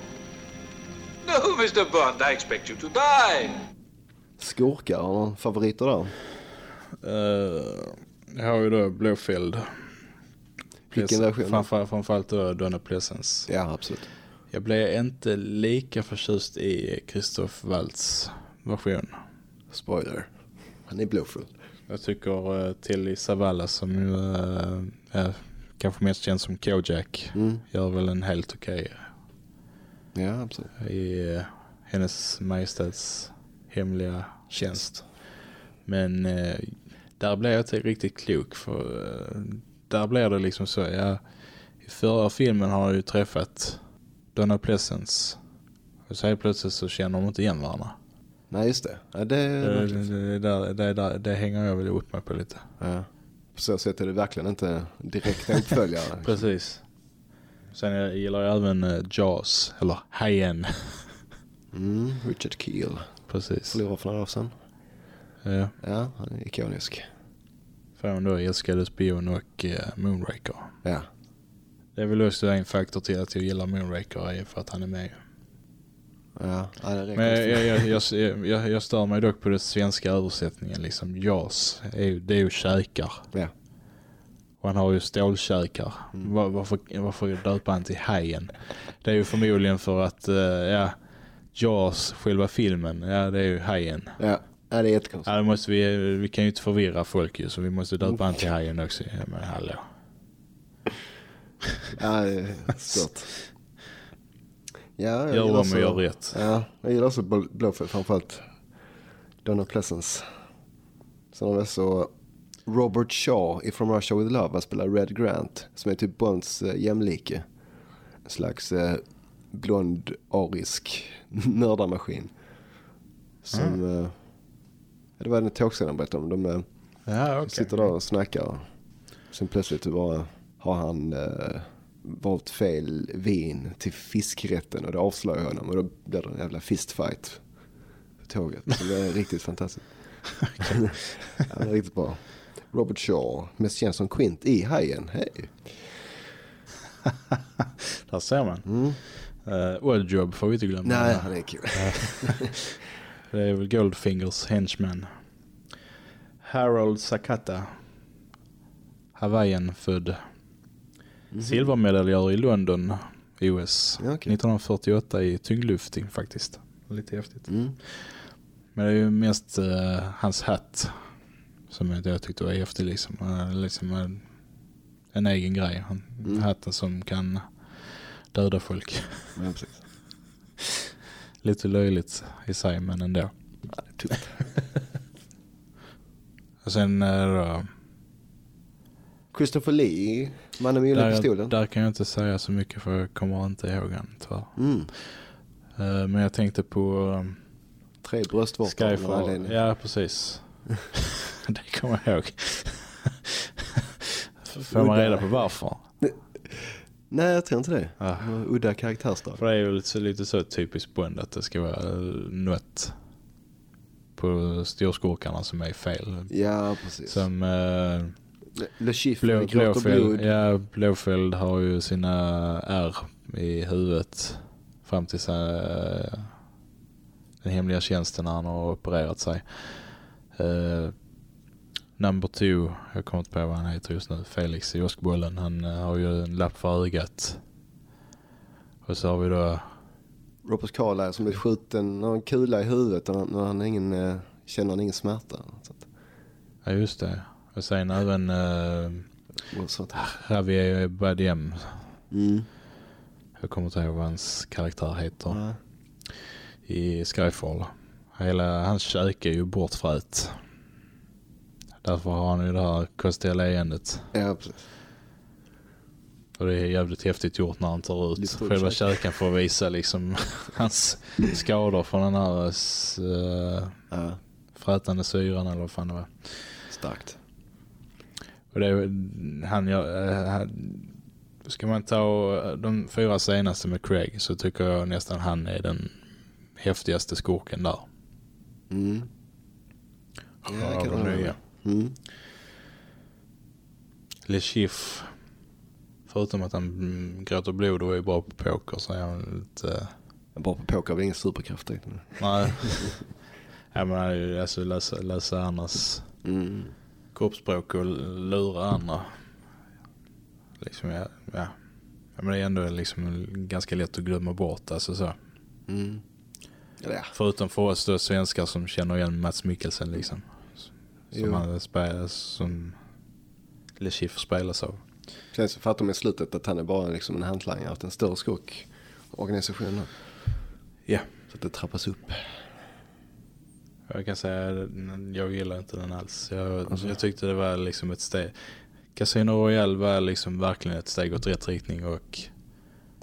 No, Mr. Bond, I expect you to die. skurkar, har favoriter där? Uh, jag har ju då Blåfeld. Vilken version? Framför, framförallt då Donna Pleasence. Ja, absolut. Jag blev inte lika förtjust i Christoph Waltz version. Spoiler. Han är blåfull. Jag tycker uh, Tilly Savalas som ju uh, är kanske mest känd som Kojak Mm. gör väl en helt okej Ja, absolut. i uh, hennes majestäts hemliga tjänst. Men där blev jag inte riktigt klok för där blir det liksom så. Jag, I förra filmen har jag ju träffat Donna Pleasence och så helt plötsligt så känner de inte igen varandra. Nej, just det. Ja, det Det, det, det, det, det, det hänger jag väl upp mig på lite. Ja. På så sätt är det verkligen inte direkt uppföljare. Precis. Sen jag gillar jag även uh, Jaws, eller Hajen. Mm, Richard Keel. Precis. Förlorade för några år sedan. Ja. Ja, han är ikonisk. Från då Älskade spion och uh, Moonraker. Ja. Det är väl också en faktor till att jag gillar Moonraker är för att han är med. Ja, det Men jag, jag, jag, jag, jag, stör mig dock på den svenska översättningen. Liksom är ju, det är ju käkar. Ja. Och han har ju stålkäkar. Mm. Var, varför, varför döpa han till Hajen? Det är ju förmodligen för att, eh, ja, Jaws, själva filmen, ja det är ju Hajen. Ja, ja det är jättekonstigt. Ja, det måste vi, vi kan ju inte förvirra folk ju, så vi måste döpa han till Hajen också. Ja, men hallå. Ja, det är stört. Ja, jag Gör om och gör rätt. Ja, jag gillar också Bl- Blowfield framförallt. Donald Pleasence. Sen har vi så Robert Shaw i From Russia With Love. Han spelar Red Grant som är typ Bonds eh, jämlike. En slags eh, blond arisk mördarmaskin. Som, eh, ja, det var en tågsändare han berättade om. De eh, Ja, okej. sitter där och snackar. Sen plötsligt bara har han eh, valt fel vin till fiskrätten och det avslöjar honom och då blir det en jävla fistfight på tåget. Det är riktigt fantastiskt. ja, det är riktigt bra. Robert Shaw, mest känd som Quint i Hajen. Hej! Där ser man. Mm. Uh, Oddjob får vi inte glömma. Nej, han är kul. Det är väl Goldfingers henchman. Harold Sakata. Hawaiian född. Silvermedaljör i London, OS. Ja, okej. 1948 i tyngdlyftning faktiskt. Lite häftigt. Mm. Men det är ju mest eh, hans hatt som jag, tyckte var häftig liksom. Uh, liksom en, en egen grej. Han, Mm. Hatten som kan döda folk. Ja, precis. Lite löjligt i sig men ändå. Ja, det är tufft. Och sen eh, då, Christopher Lee, Mannen med gyllene pistolen. där kan jag inte säga så mycket för jag kommer inte ihåg han tyvärr. Mm. Eh, men jag tänkte på um, Tre bröstvårtor. Skyfall. Ja, precis. det kommer jag ihåg. Får man reda på varför? Nej, jag tror inte det. Var Udda karaktärsdrag. För det är ju lite, lite så typiskt Bond att det ska vara eh, något på storskurkarna som är fel. Ja, precis. Som uh, Le- Blå, med blod. Ja, Blåfeld har ju sina ärr i huvudet fram till uh, den hemliga tjänsten när han har opererat sig. Uh, number two, jag kommer inte på vad han heter just nu, Felix i Åskbollen. Han eh, har ju en lapp för ögat. Och så har vi då Robert Carlyle som blev skjuten, en kula i huvudet och han, han ingen, eh, känner han ingen smärta. Ja just det. Och sen även att, Javier Bardem. mm. Jag kommer inte ihåg vad hans karaktär heter ja. i Skyfall. Hela hans käke är ju bortfrät. Därför har han ju det här konstiga leendet. ja, precis. Och det är jävligt häftigt gjort när han tar ut själva käke. käken för att visa liksom hans skador från den här eh, Ja, frätande syran eller vad fan det var. starkt. Och det är, han gör, eh, han, ska man ta de fyra senaste med Craig så tycker jag nästan han är den häftigaste skurken där. Mm. Ja, det av kan de jag hålla nya. med. Mm. Le Chiffre, förutom att han gråter blod och är bra på poker så är han lite... Bra på poker, har väl ingen superkraft direkt. Nej. ja, men är alltså läsa, läsa andras Mm. kroppsspråk och lura andra. Liksom, ja, ja. ja. Men det är ändå liksom ganska lätt att glömma bort. Alltså så. Mm. Ja, Förutom för oss då svenskar som känner igen Mats Mikkelsen liksom. Som Jo. han spelar, som Le Chiffre spelas av. Sen så fattar man i slutet att han är bara liksom en hantlangare åt en större skurkorganisation. Ja. Så att det trappas upp. Jag kan säga jag gillar inte den alls. Jag, Alltså. jag tyckte det var liksom ett steg. Casino Royale var liksom verkligen ett steg åt rätt riktning och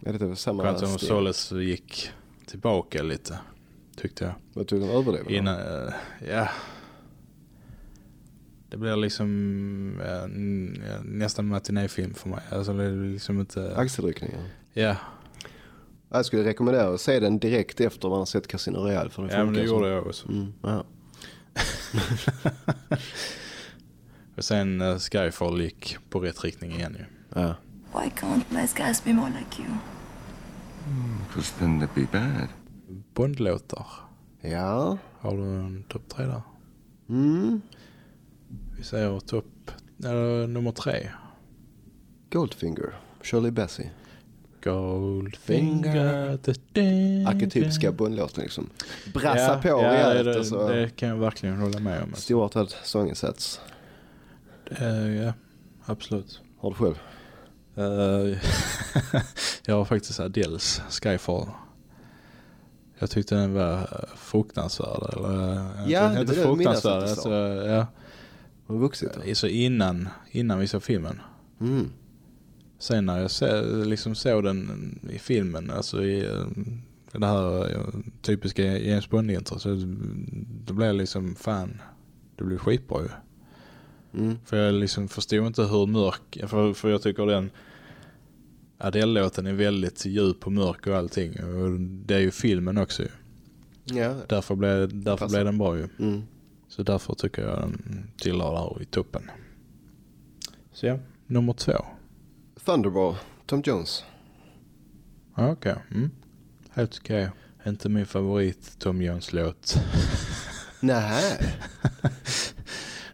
Är det väl samma Quantum of? Solace gick tillbaka lite. Tyckte jag. Vad tog de överleva? då? Innan, eh, ja. Det blir liksom ja, nästan matinéfilm för mig. Alltså det är liksom inte... Axelryckningar. Ja, Jag skulle rekommendera att se den direkt efter man har sett Casino Royale. För det ja men det som- gjorde jag också. Mm, ja. Och sen uh, Skyfall gick på rätt riktning igen ju. Ja. Why can't nice guys be more like you? Because then they'd be bad. Bondlåtar. ja. Har du en topp tre där? Mm. Vi säger topp... Eller nummer tre. Goldfinger. Shirley Bassey. Goldfinger. Arketypiska. Bondlåten liksom. Brassa ja, på ja, rejält. det, alltså. det kan jag verkligen hålla med om. Storartad sånginsats. Eh, ja, absolut. Har du själv? Eh, jag har faktiskt Adels Skyfall. Jag tyckte den var fruktansvärd. Eller, eh, Ja, det inte det fruktansvärd. Alltså, ja, Har du vuxit då? så innan, innan vi såg filmen. Mm. Sen när jag se, liksom såg den i filmen, alltså i eh, det här eh, typiska James Bond-intro, så det blev liksom fan, det blev skitbra ju. Mm. För jag liksom förstod inte hur mörk, för, för jag tycker den Adele-låten är väldigt djup och mörk och allting. Och det är ju filmen också ju. Ja. Därför blev, därför blev den bra ju. Mm. Så därför tycker jag den tillhör där i toppen. Så ja, nummer två. Thunderball. Tom Jones. Okej, mm. helt okej. Inte min favorit Tom Jones-låt. Nej.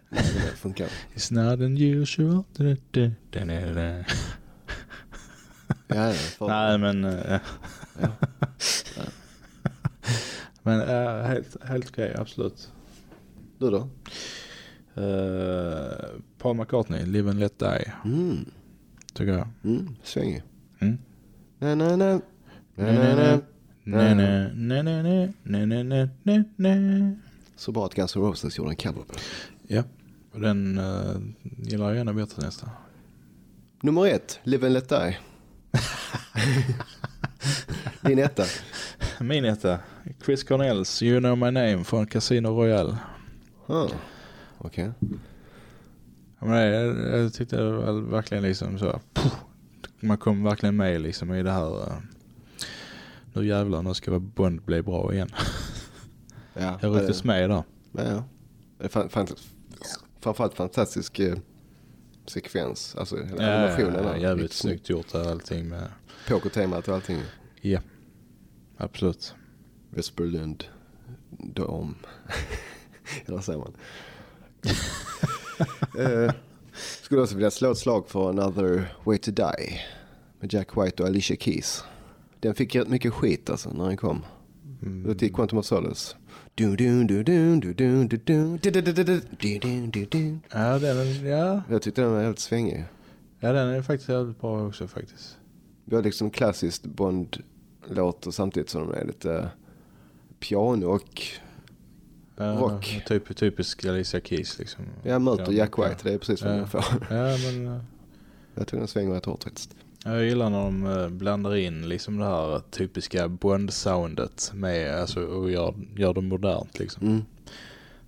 Nej, det funkar. It's not unusual. Da, da, da, da, da. Ja. Nej, men... eh, Ja. men äh, helt, helt okej, absolut. Du då? Uh, Paul McCartney, Live and Let Die, Mm. tycker jag. Mm. Svängig. Mm. Na, na, na. Na, na, na. Så bra att Guns N' Roses gjorde en cover på. Ja, och den uh, gillar jag ännu bättre nästan. Nummer ett, Live and Let Die. Din etta. Min etta, Chris Cornells You Know My Name från Casino Royale. Ah. Okej. Ja, men det, jag, jag tyckte var verkligen liksom så, puh, man kom verkligen med liksom i det här, uh, nu jävlar, nu ska Bond bli bra igen. Ja, Jag rycktes det- med där. Ja, ja. Det fan, framförallt fantastisk eh, sekvens. Alltså hela Ja, animationen. ja, där. jävligt snyggt gjort där, allting med, Pokertemat och allting. ja, absolut. Vesperlund Dom. Eller säger man? eh, skulle också vilja slå ett slag för Another Way To Die. Med Jack White och Alicia Keys. Den fick rätt mycket skit alltså när den kom. Mm. Ute i Quantum of Solace. Ja, den är, ja. Jag tyckte den var helt svängig. Ja, den är faktiskt helt bra också faktiskt. Vi har liksom klassiskt Bond-låt och samtidigt som de är lite piano och Ja, Rock. Typ, typisk Alicia Keys liksom. jag möter Ja, Jack ja. White. Det är precis vad Ja. man får. Ja, men Jag tror den svänger rätt hårt faktiskt. jag gillar när de eh, blandar in liksom det här typiska Bond-soundet med, alltså, och gör, gör det modernt liksom. Mm.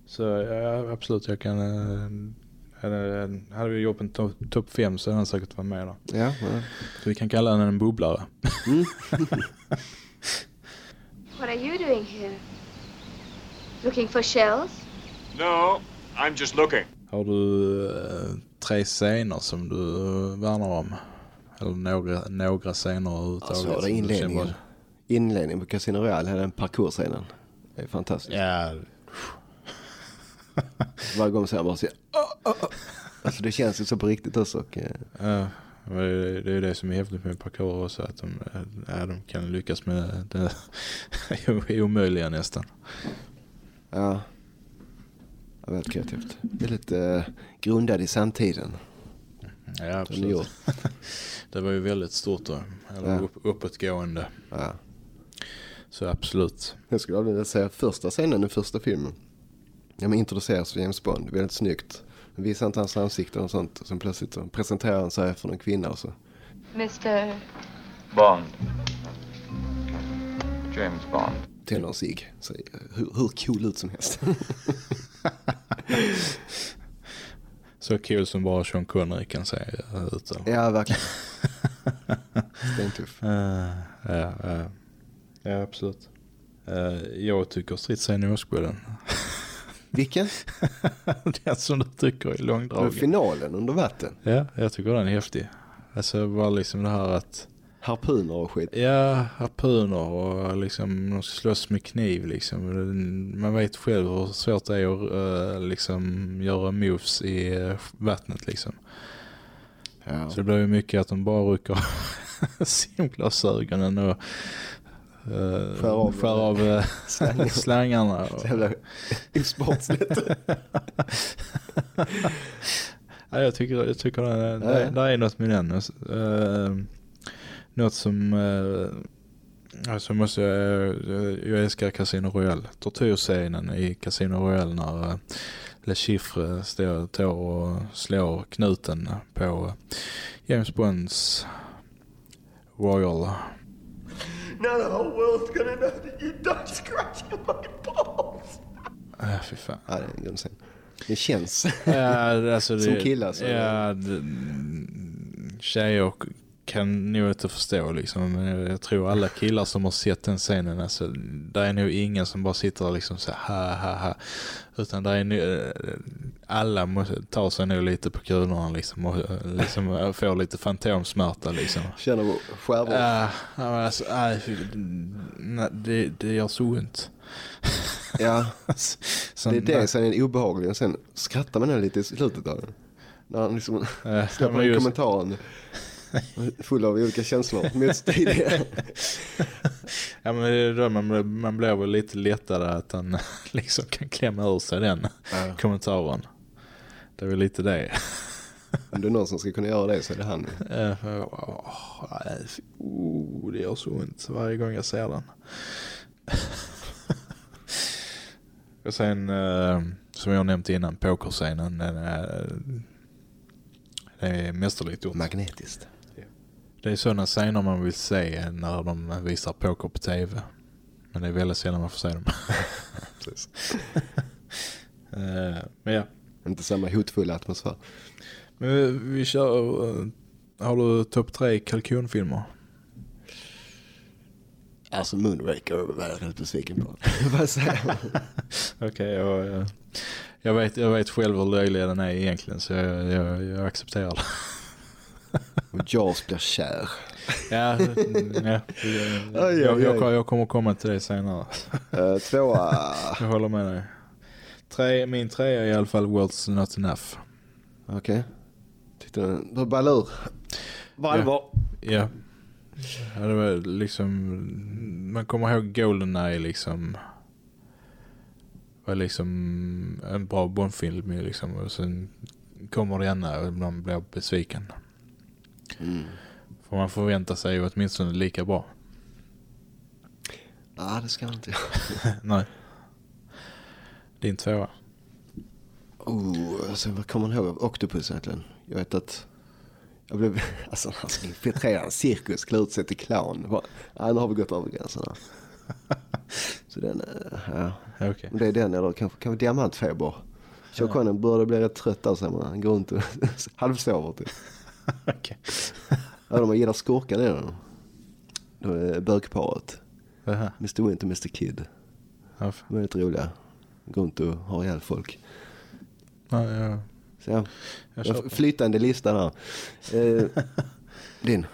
Så ja, absolut, jag kan... eh, Hade, hade vi gjort en topp top 5 så hade den säkert varit med där. Ja, ja. Så vi kan kalla den en bubblare. What are you doing here? Looking for shells? No, I'm just looking. Har du eh, tre scener som du eh, värnar om? Eller några, några scener överhuvudtaget? Alltså, det du känner inledningen. bara- Inledningen på Casino Royale, den parkourscenen. Det är fantastiskt. Ja, Varje gång så här bara säger "Åh, åh, åh." Alltså det känns ju så på riktigt också. Och, eh, Ja, det det är ju det som är häftigt med parkour också. Att de, ja, de kan lyckas med det omöjliga nästan. Ja. ja, väldigt kreativt. Väldigt eh, grundad i samtiden. Ja, absolut. Det var ju väldigt stort då. Eller Ja. upp, uppåtgående. Ja. Så absolut. Jag skulle vilja säga första scenen i första filmen. Ja, men introduceras för James Bond, väldigt snyggt. Men visar inte hans ansikte och sånt. Sen plötsligt så presenterar han sig för en kvinna och så. Mr. Bond. James Bond. Tänder en cigg. Hur, hur cool ut som helst. Så kul som bara Sean Connery kan se ut. eller? Ja, verkligen. Stentuff. Eh, ja, ja. ja, absolut. Eh, jag tycker stridsscenen är oskulden. Vilken? Den som du tycker är långdragen. finalen under vatten. Ja, jag tycker den är häftig. Alltså bara liksom det här att Harpuner och skit. Ja, harpuner och liksom de ska slåss med kniv liksom. Man vet själv hur svårt det är att eh, liksom göra moves i eh, vattnet liksom. Ja. Så det blir ju mycket att de bara rycker simglasögonen och uh, Skär av- skär av eh, Slangar. slangarna. Och, jävla osportsligt. ja, jag tycker, jag tycker det, det, det är något med den. Uh, något som... Uh, Alltså måste jag, jag älskar Casino Royale. Tortyrscenen i Casino Royale när uh, Le Chiffre står, står och slår knuten på James Bonds Royal. Now the whole world's gonna know that you don't scratch fucking balls. Äh, fy fan. Ja, det är en grym scen. Det känns. Ja, alltså det, Som killar så- Ja, det, tjejer kan nog inte förstå liksom. Men jag tror alla killar som har sett den scenen, alltså, där är nog ingen som bara sitter och liksom så ha ha ha. Utan där är nog, alla måste ta sig nog lite på kulorna liksom och liksom få lite fantomsmärta liksom. Känner skärvor. Ja, men alltså, nej, det, det gör så ont. Ja, Så, det är det som är obehagligt. Och sen skrattar man lite i slutet av den. När han liksom Ja, släpper in just- kommentaren. Full av olika känslor. Motstridiga. Ja men det är då man, man blir väl lite lättare att han liksom kan klämma ur sig den Ja. kommentaren. Det är väl lite det. Om det är någon som ska kunna göra det så är det han. Oh, det gör så ont varje gång jag ser den. Och sen, eh, som jag nämnt innan, pokerscenen, den är, det är mästerligt gjort. Magnetiskt. Det är sådana scener man vill se när de visar poker på tv. Men det är väldigt sällan man får se dem. Eh, men ja. Inte samma hotfulla atmosfär. Men vi, kör... eh, har du topp tre kalkonfilmer? Alltså Moonraker var jag rätt besviken på. Vad säger man? Okej, jag, eh, jag, vet, jag vet själv hur löjlig den är egentligen så jag, jag, jag accepterar det. Och Jaws blir kär. Ja, mm, ja. Jag, jag, jag, jag kommer komma till det senare. Uh, tvåa. Jag håller med dig. Tre, min tre är i alla fall World's Not Enough. Okej. Tyckte den var ball ur. Valvar. Ja. ja. Det var liksom... Man kommer ihåg Goldeneye liksom... Var liksom en bra Bondfilm ju liksom. Och sen kommer denna och man blir besviken. Mm. För man förväntar sig åtminstone lika bra. Ja, det ska man inte Nej. Din tvåa. Oh, alltså, vad kommer man ihåg av Octopus egentligen? Jag vet att jag blev, alltså han ska infiltrera en cirkus, klä ut sig till clown. Bara, Ja, nu har vi gått över gränsen här. Så den, eh, ja. Om det är den eller kanske, kanske diamantfeber. Sean Connery började bli rätt trött där sen. Han går runt och halvsover typ. Även om man gillar skurkan i den. Då är bögparet. Jaha. Mr. Wint och Mr. Kid. Ja, f- De är lite roliga. Går runt och har ihjäl folk. ja, ja. Så ja, Jag flytande lista där. Eh, din,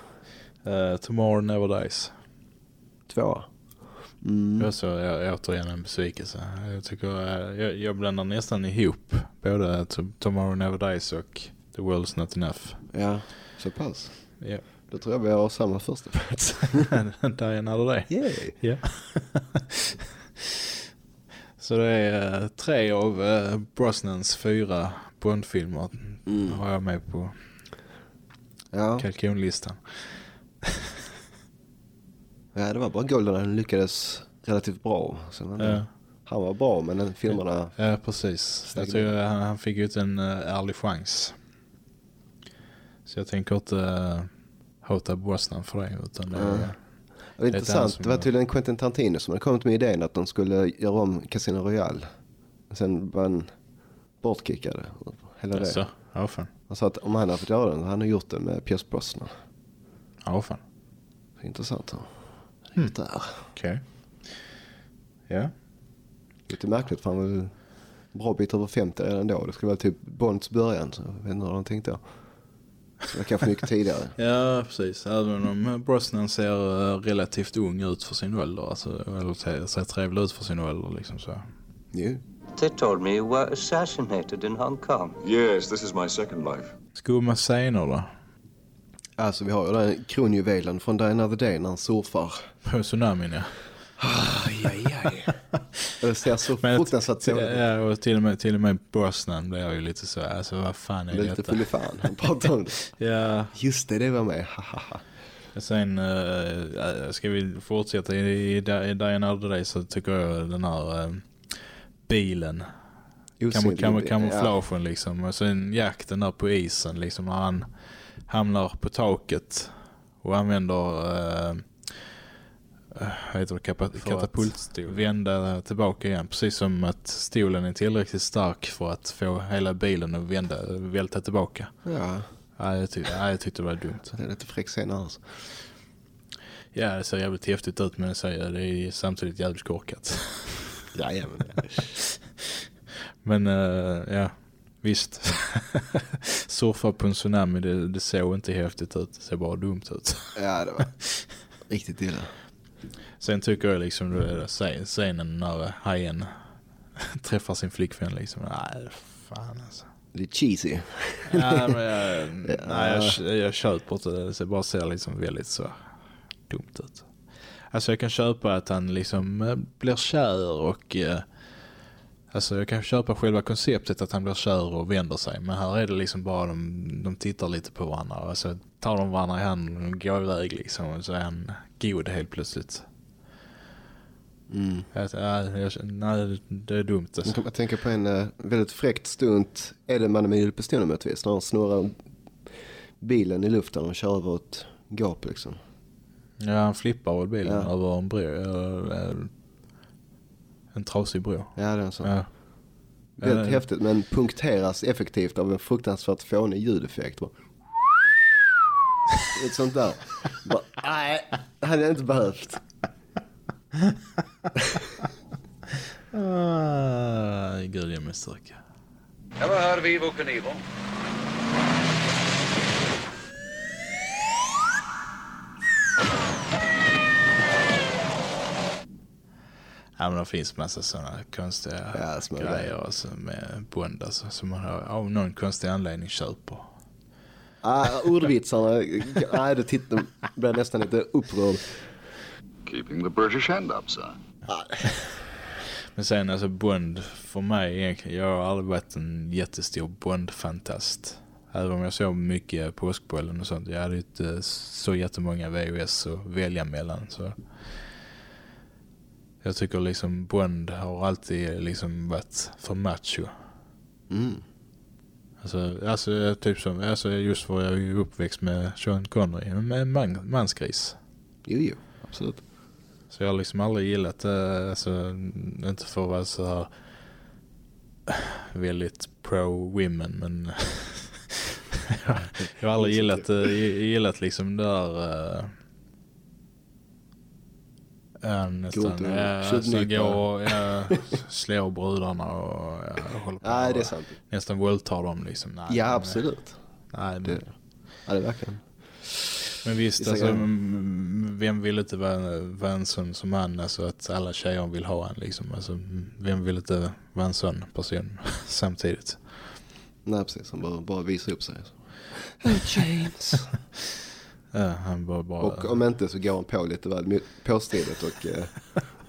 Eh, Tomorrow Never Dies. tvåa. Mm. Jag så jag, återigen en besvikelse. Jag tycker eh, jag, jag blandar nästan ihop både To- Tomorrow Never Dies och The World's Not Enough. Ja, så pass. Ja. Då tror jag vi har samma första plats. Där är när det Yay. Ja. Så det är eh, tre av eh, Brosnans fyra Bondfilmer Mm. har jag med på Ja. kalkonlistan. ja, det var bara Golden han lyckades relativt bra. Sen han, Ja. han var bra men filmerna, Ja, precis. Jag tror han, han fick ut en ärlig chans. Så jag tänker inte uh, hota Brosnan för det. Utan det, är- det han intressant. Det var tydligen Quentin Tarantino som hade kommit med idén att de skulle göra om Casino Royale. Sen var han bortkickade. Hela det. Ja, fan. Han sa att om han hade fått göra den, han har gjort det med Pierce Brosnan. Ja, fan. Intressant. Ja. Mm. Där. Okej. Ja. Lite märkligt för han var bra bit över 50 redan då. Det skulle vara typ Bonds början. Så jag vet inte hur de tänkte då. Så det var kanske mycket tidigare. Ja, precis. Även om Brosnan ser eh, relativt ung ut för sin ålder. Alltså, eller ser, trevlig ut för sin ålder liksom så. Jo. They told me you were assassinated in Hong Kong. Yes, this is my second life. Skumma scener då. Alltså vi har ju den kronjuvelen från Die Another Day när han surfar. På tsunamin ja. Aj, aj, aj. Det ser så Men dåligt ut. ja, och till och med, till och med Brosnan blir jag ju lite så, alltså vad fan är Lite detta? fullifan. Han pratar om det. Ja, Just det, det var med. Hahaha. sen uh, ska vi fortsätta i, i, i Another Day så tycker jag den här eh, bilen Osynlig kam, kamouflagen liksom. Och sen jakten där på isen liksom. När han hamnar på taket och använder uh, vad heter det, kapa, katapultstol. Vända tillbaka igen. Precis som att stolen är tillräckligt stark för att få hela bilen att vända, välta tillbaka. Ja. ja, Ja, jag, tyck, ja, jag tyckte det var dumt. det är lite fräck scen alltså. Ja, det ser jävligt häftigt ut men det, säger, det är samtidigt jävligt korkat. Jajamän. Men uh, ja, visst. Surfa på en tsunami, det, det såg inte häftigt ut. Det ser bara dumt ut. Ja, det var riktigt illa. Sen tycker jag liksom är scenen när hajen träffar sin flickvän liksom. Nej, fan alltså. Lite cheesy. Ja, men jag, nej, jag, jag köper inte det. Det bara ser liksom väldigt så dumt ut. Alltså jag kan köpa att han liksom eh, blir kär och eh, alltså jag kan köpa själva konceptet att han blir kär och vänder sig. Men här är det liksom bara de, de tittar lite på varandra och så tar de varandra i handen och går iväg liksom och så är han god helt plötsligt. Mm. Jag, nej, jag, nej, det är dumt. Alltså. kan man tänka på en uh, väldigt fräckt stunt. Är det mannen med gyllpistolen möjligtvis? När han snurrar bilen i luften och kör över ett gap liksom. Ja, han flippar väl bilen Ja. över en bro. Eller, eller, en trasig bro. Ja, det är så. Ja. Väldigt Ja, häftigt men punkteras effektivt av en fruktansvärt fånig ljudeffekt. Bara. Ett sånt där. Bara, nej, det hade jag inte behövt. Ah, gud, jag misslyckades. Ever heard of Evil Knievel? Ja, men det finns massa sådana konstiga Ja, små grejer alltså, med Bond alltså, som man har, av någon konstig anledning köper. Ah, ordvitsarna, nej det tittar, blir nästan lite upprörd. Keeping the British hand up, son. Men sen alltså Bond för mig egentligen, jag har aldrig varit en jättestor Bond-fantast. Även om jag såg mycket påskbollen och sånt. Jag hade inte så jättemånga VHS att välja mellan. Så. Jag tycker liksom Bond har alltid liksom varit för macho. Mm. Alltså, alltså typ som, alltså just för jag är ju uppväxt med Sean Connery, med man, mansgris. Jo, jo, absolut. Så jag har liksom aldrig gillat det, alltså inte för att vara så här väldigt pro-women men jag har aldrig gillat, det- gillat liksom där uh, Ja, nästan. Gå till Ja, alltså tjuvnypa. gå och ja, slå brudarna och håller på Nej, det är sant. nästan våldtar dem liksom. Nej, Ja, men- absolut. Nej, men, Det, ja, det är verkligen. Men visst, alltså, vem vill inte vara, vara en sån som han? Alltså att alla tjejer vill ha en liksom. Alltså, vem vill inte vara en sån person samtidigt? Nej, precis. Han bara, bara visar upp sig. Oh, James. Ja, han bara, bara Och om inte så går han på lite väl påstridigt och eh,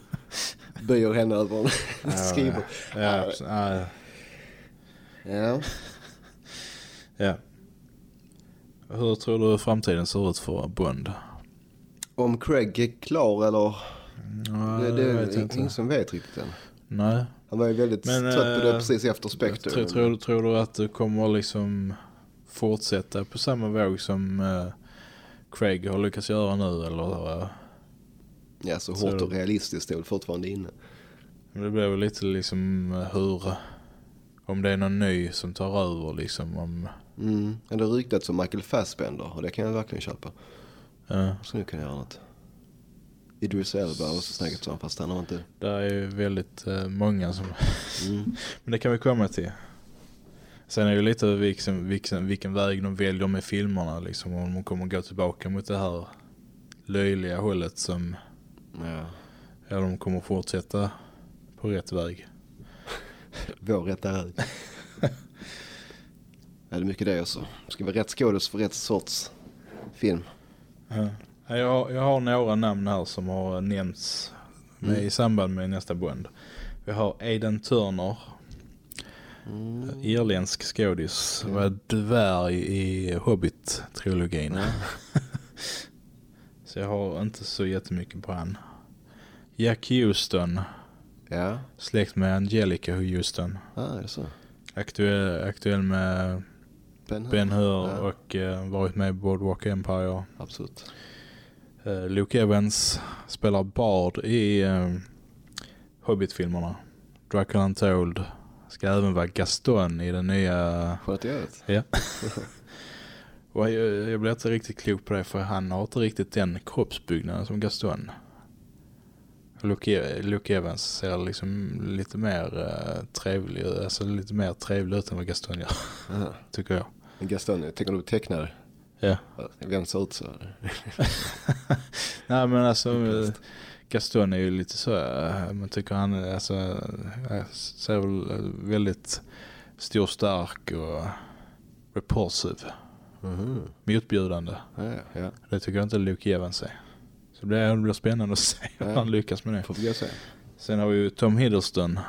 böjer henne över en skrivbord. Ja, ja, Ja. ja. Hur tror du framtiden ser ut för Bond? Om Craig är klar eller? Ja, Det, det är ingen inte. som vet riktigt än. Nej. Han var ju väldigt Men, trött på det eh, precis efter Spectre. Tror, tror, tror du att du kommer liksom fortsätta på samma våg som eh, Craig har lyckats göra nu eller? eh, Ja, så hårt och realistiskt är väl fortfarande inne. Men Det blir väl lite liksom hur om det är någon ny som tar över liksom. Om, Mm. Det ryktats om Michael Fassbender och det kan jag verkligen köpa. ja, Så nu kan jag göra något. Idris Elba har också snackat om fast han har inte... det är ju väldigt eh, många som... Mm. Men det kan vi komma till. Sen är det ju lite vilken, vilken, vilken väg de väljer med filmerna liksom. Om de kommer gå tillbaka mot det här löjliga hållet som... Ja. Eller om de kommer fortsätta på rätt väg. Vår rätta hög. är det mycket det också? Ska vara rätt skådis för rätt sorts film. Ja. Jag, har, jag har några namn här som har nämnts med, Mm. i samband med nästa Bond. Vi har Aidan Turner, Mm. irländsk skådis, var dvärg i Hobbit-trilogin. så jag har inte så jättemycket på han. Jack Houston, Ja, släkt med Angelica Houston. ah, är det så? Aktuell, aktuell med Ben Hur? Ben Hur Ja. och eh, varit med i Boardwalk Empire. Absolut. Eh, Luke Evans spelar Bard i eh, Hobbit-filmerna. Dracula Untold ska även vara Gaston i den nya... Övrigt. Ja. Och jag, jag blir inte riktigt klok på det för han har inte riktigt den kroppsbyggnaden som Gaston. Luke, Luke Evans ser liksom lite mer uh, trevlig alltså lite mer trevlig ut än vad Gaston gör, tycker jag. Gaston, jag tänker du på tecknare? Ja. Vem ser ut så? Nej men alltså eh, Gaston är ju lite så, eh, man tycker han är, alltså, eh, ser väl eh, väldigt stor, stark och repulsive, Mhm. motbjudande. Ja, ja. Det tycker jag inte Luke Evans är. Det blir, det blir spännande att se om Ja. han lyckas med det. Får och se. Sen har vi ju Tom Hiddleston,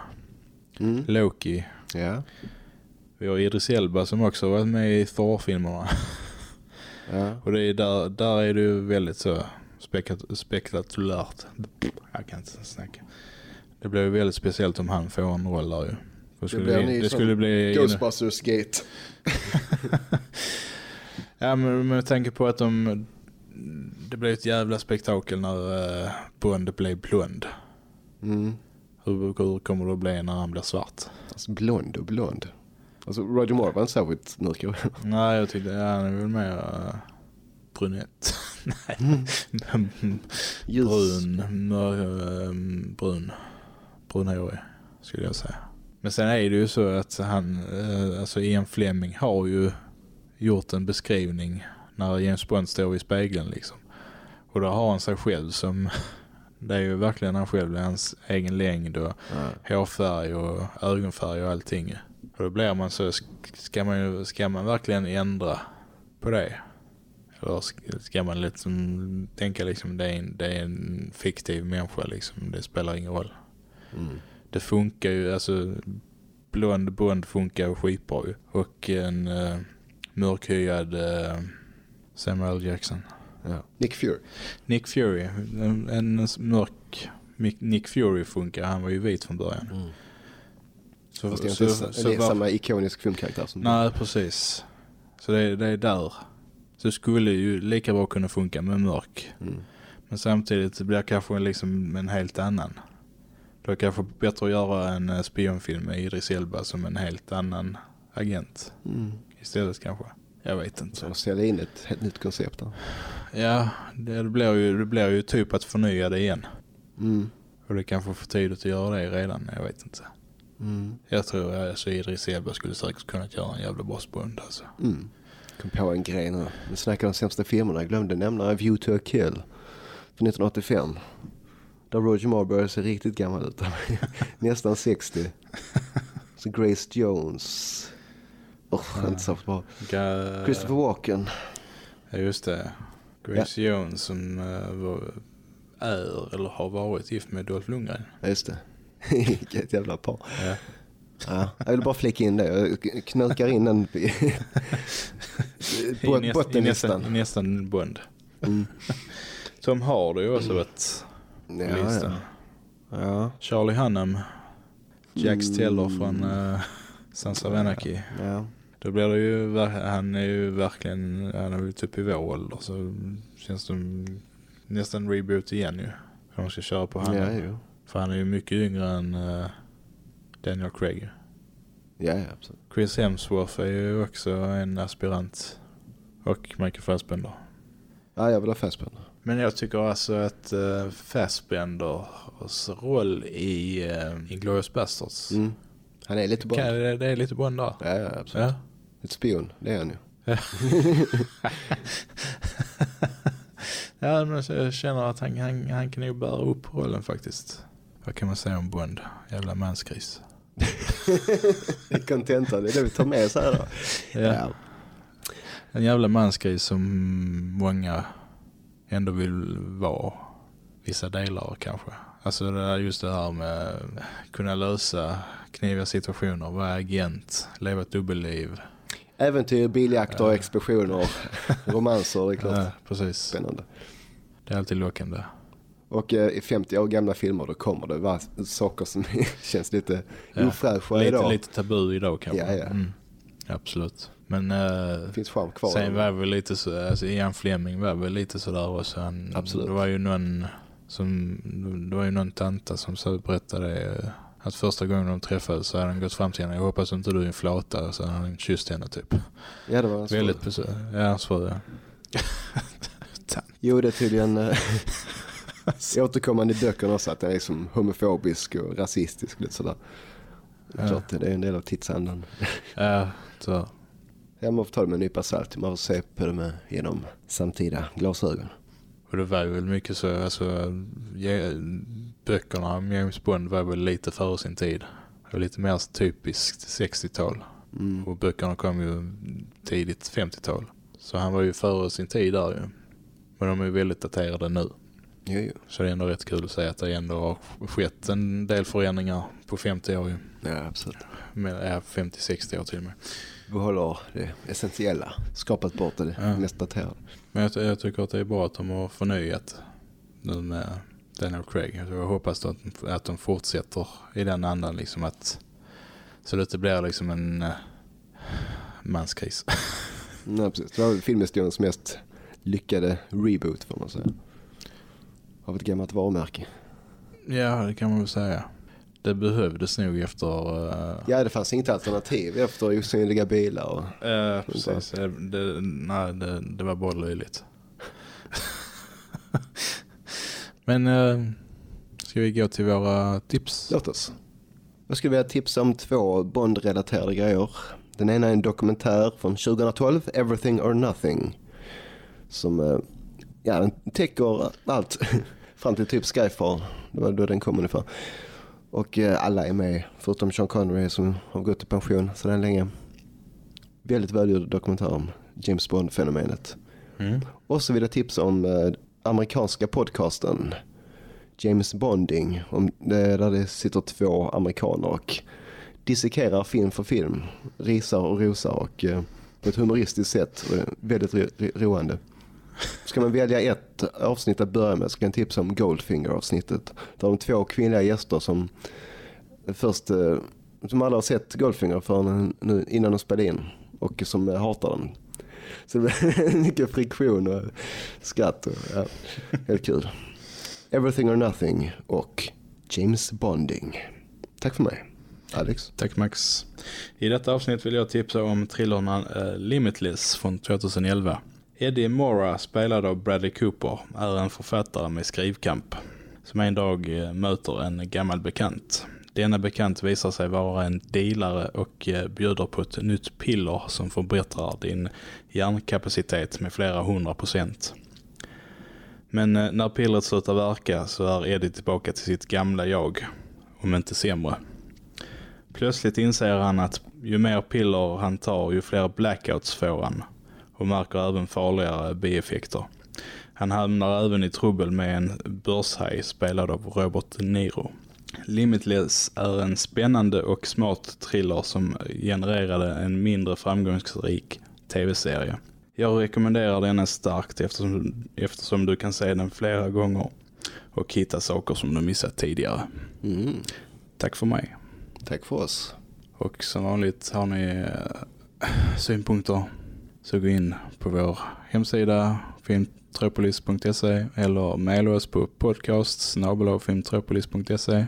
Mm. Loki. Ja. Vi har Idris Elba som också har varit med i Thor-filmerna. Ja. Och det är där, där är det ju väldigt så spektakulärt. Jag kan inte snacka. Det blir ju väldigt speciellt om han får en roll där ju. Det skulle, en bli, det skulle bli... Ghostbusters Gate. Ja men med tanke på att de... Det blev ett jävla spektakel när uh, Bond blev blond. Mm. Hur, hur kommer det att bli när han blir svart? Alltså blond och blond. Alltså Roger Moore var inte särskilt mörk. Nej jag tyckte ja, han är väl mer uh, brunett. Nej. Ljus. brun, mör, um, brun, brunhårig skulle jag säga. Men sen är det ju så att han, eh, alltså Ian Fleming har ju gjort en beskrivning när James Bond står i spegeln liksom. Och då har han sig själv som, det är ju verkligen han själv, hans egen längd och Ja. hårfärg och ögonfärg och allting. Och då blir man så, ska man, ska man verkligen ändra på det? Eller ska- man liksom tänka liksom det är, en, det är en fiktiv människa liksom, det spelar ingen roll. Mm. Det funkar ju, alltså blond Bond funkar skitbra ju. Och en uh, mörkhyad uh, Samuel Jackson. Ja. Nick Fury. Nick Fury, en, en mörk Nick Fury funkar, han var ju vit från början. Mm. Så, Fast det är så, så, så, det är samma ikonisk filmkaraktär som Nej, precis. Så det, är- det är där. Så det skulle ju lika bra kunna funka med mörk. Mm. Men samtidigt blir det kanske liksom en helt annan. Då är det kanske bättre att göra en eh, spionfilm med Idris Elba som en helt annan agent. Mm. Istället kanske. Jag vet inte. de säljer in ett helt nytt koncept där. Ja, det blir ju, det blir ju typ att förnya det igen. Mm. Och det kanske för tidigt att göra det redan. Jag vet inte. Mm. Jag tror alltså Idris Elba skulle säkert kunna göra en jävla bra Bond alltså. Mm. Kom på en grej nu. Vi snackade om de sämsta filmerna. Jag glömde nämna View to a Kill. Från 1985. Där Roger Moore började se riktigt gammal ut. Nästan 60. Så Grace Jones. Oh, inte så bra. Ga- Christopher Walken. Ja just det. Grace Jones som eh, är eller har varit gift med Dolph Lundgren. Ja, just det. Vilket jävla par. Ja. Ja, jag vill bara flika in det. Jag knökar in den i näst, i, nästan, bottenlistan. I nästan Bond. Mm. Tom Hardy har också varit på Ja, listan. ja. ja. Charlie Hunnam. Jax Mm. Teller från uh, Sons of Anarchy. ja. Då blir det ju, han är ju verkligen, han är ju typ i vår ålder så känns det nästan reboot igen ju. Om de ska köra på honom. Ja, jo. För han är ju mycket yngre än eh, Daniel Craig. Ja, ja, absolut. Chris Hemsworth är ju också en aspirant. Och Michael Fassbender. Ja, jag vill ha Fassbender. Men jag tycker alltså att uh, Fassbenders roll i uh, Inglourious Basterds Mm. Han är lite Bond. kan, det, det är lite Bond där. Ja, ja, absolut. Ja. Ett spion, det är han ju. ja, men jag känner att han, han, han kan nog bära upp rollen faktiskt. Vad kan man säga om Bond? Jävla mansgris. Contentan, det är det vi tar med oss här då. Ja. En jävla mansgris som många ändå vill vara. Vissa delar kanske. Alltså det är just det här med kunna lösa kniviga situationer, vara agent, leva ett dubbelliv. Äventyr, biljakter, explosioner, romanser, det är klart. Ja, precis. Spännande. Det är alltid lockande. Och eh, i 50 år gamla filmer då kommer det vara saker som känns lite Ja. ofräscha Lite, idag. lite tabu idag kanske. Ja, ja. Mm. Absolut. Men eh, Det finns charm kvar. sen var väl lite så, alltså Ian Fleming var väl lite sådär också. Han, Absolut. Det var ju någon som, det var ju någon tanta som så berättade eh, att första gången de träffades så hade han gått fram till henne. Jag hoppas inte du är en flata. Så hade han kysst henne typ. Ja, det var en Väldigt besö- Ja, hans fru ja. Jo, det är tydligen eh, återkommande i böckerna också att den är som homofobisk och rasistisk. Lite sådär. Det är Ja. klart, det är en del av tidsandan. Ja, så. Ja, man får ta det med en nypa salt. Man får se på det med genom samtida glasögon. Och det var ju väl mycket så, alltså ge, böckerna om James Bond var väl lite före sin tid. Det var lite mer typiskt 60-tal. Mm. Och böckerna kom ju tidigt 50-tal. Så han var ju före sin tid där ju. Men de är ju väldigt daterade nu. Jo, jo. Så det är ändå rätt kul att säga att det ändå har skett en del förändringar på 50 år ju. Ja, absolut. Med, ja, 50-60 år till och med. Behåller det essentiella. Skapat bort det Ja. mest daterade. Men jag, jag tycker att det är bra att de har förnyat nu med Daniel Craig. Så jag hoppas att, att de fortsätter i den andan liksom att så det blir liksom en uh, manskris. Ja, precis. Det var filmhistoriens mest lyckade reboot får man säga. Av ett gammalt varumärke. ja, det kan man väl säga. Det behövdes nog efter... Uh, Ja, det fanns inget alternativ efter osynliga bilar. Och... Ja, precis. Det, det, nej, det, det var bara löjligt. Men uh, ska vi gå till våra tips? Låt oss. Jag skulle vilja tipsa om två Bond-relaterade grejer. Den ena är en dokumentär från 2012, Everything or Nothing. Som eh, ja, täcker allt fram till typ Skyfall. Det var då den kom ungefär. Och eh, alla är med, förutom Sean Connery som har gått i pension sedan länge. Väldigt välgjord dokumentär om James Bond-fenomenet. Mm. Och så vill jag tipsa om eh, amerikanska podcasten James Bonding. Om det, där det sitter två amerikaner och dissekerar film för film. Risar och rosar och eh, på ett humoristiskt sätt. Och väldigt ro, roande. Ska man välja ett avsnitt att börja med så kan jag tipsa om Goldfinger-avsnittet. Där de två kvinnliga gäster som först, eh, som alla har sett Goldfinger för nu, innan de spelade in och som hatar den. Så det blir mycket friktion och skratt. Och, ja, helt kul. Everything or Nothing och James Bonding. Tack för mig. Alex. Tack Max. I detta avsnitt vill jag tipsa om thrillern uh, Limitless från 2011. Eddie Mora, spelad av Bradley Cooper, är en författare med skrivkamp som en dag eh, möter en gammal bekant. Denna bekant visar sig vara en dealare och eh, bjuder på ett nytt piller som förbättrar din hjärnkapacitet med flera hundra procent. Men eh, när pillret slutar verka så är Eddie tillbaka till sitt gamla jag, om inte sämre. Plötsligt inser han att ju mer piller han tar ju fler blackouts får han och märker även farligare bieffekter. Han hamnar även i trubbel med en börshaj spelad av Robert Niro. Limitless är en spännande och smart thriller som genererade en mindre framgångsrik tv-serie. Jag rekommenderar denna starkt eftersom, eftersom du kan se den flera gånger och hitta saker som du missat tidigare. Mm. Tack för mig. Tack för oss. Och som vanligt har ni eh, synpunkter så gå in på vår hemsida filmtropolis.se eller mejla oss på podcast filmtropolis.se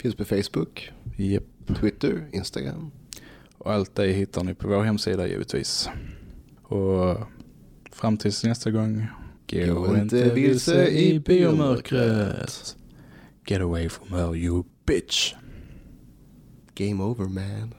Finns på Facebook. Japp. Twitter, Instagram. Och allt det hittar ni på vår hemsida givetvis. Och fram tills nästa gång. Gå, Gå inte vilse i biomörkret. Get away from her you bitch. Game over man.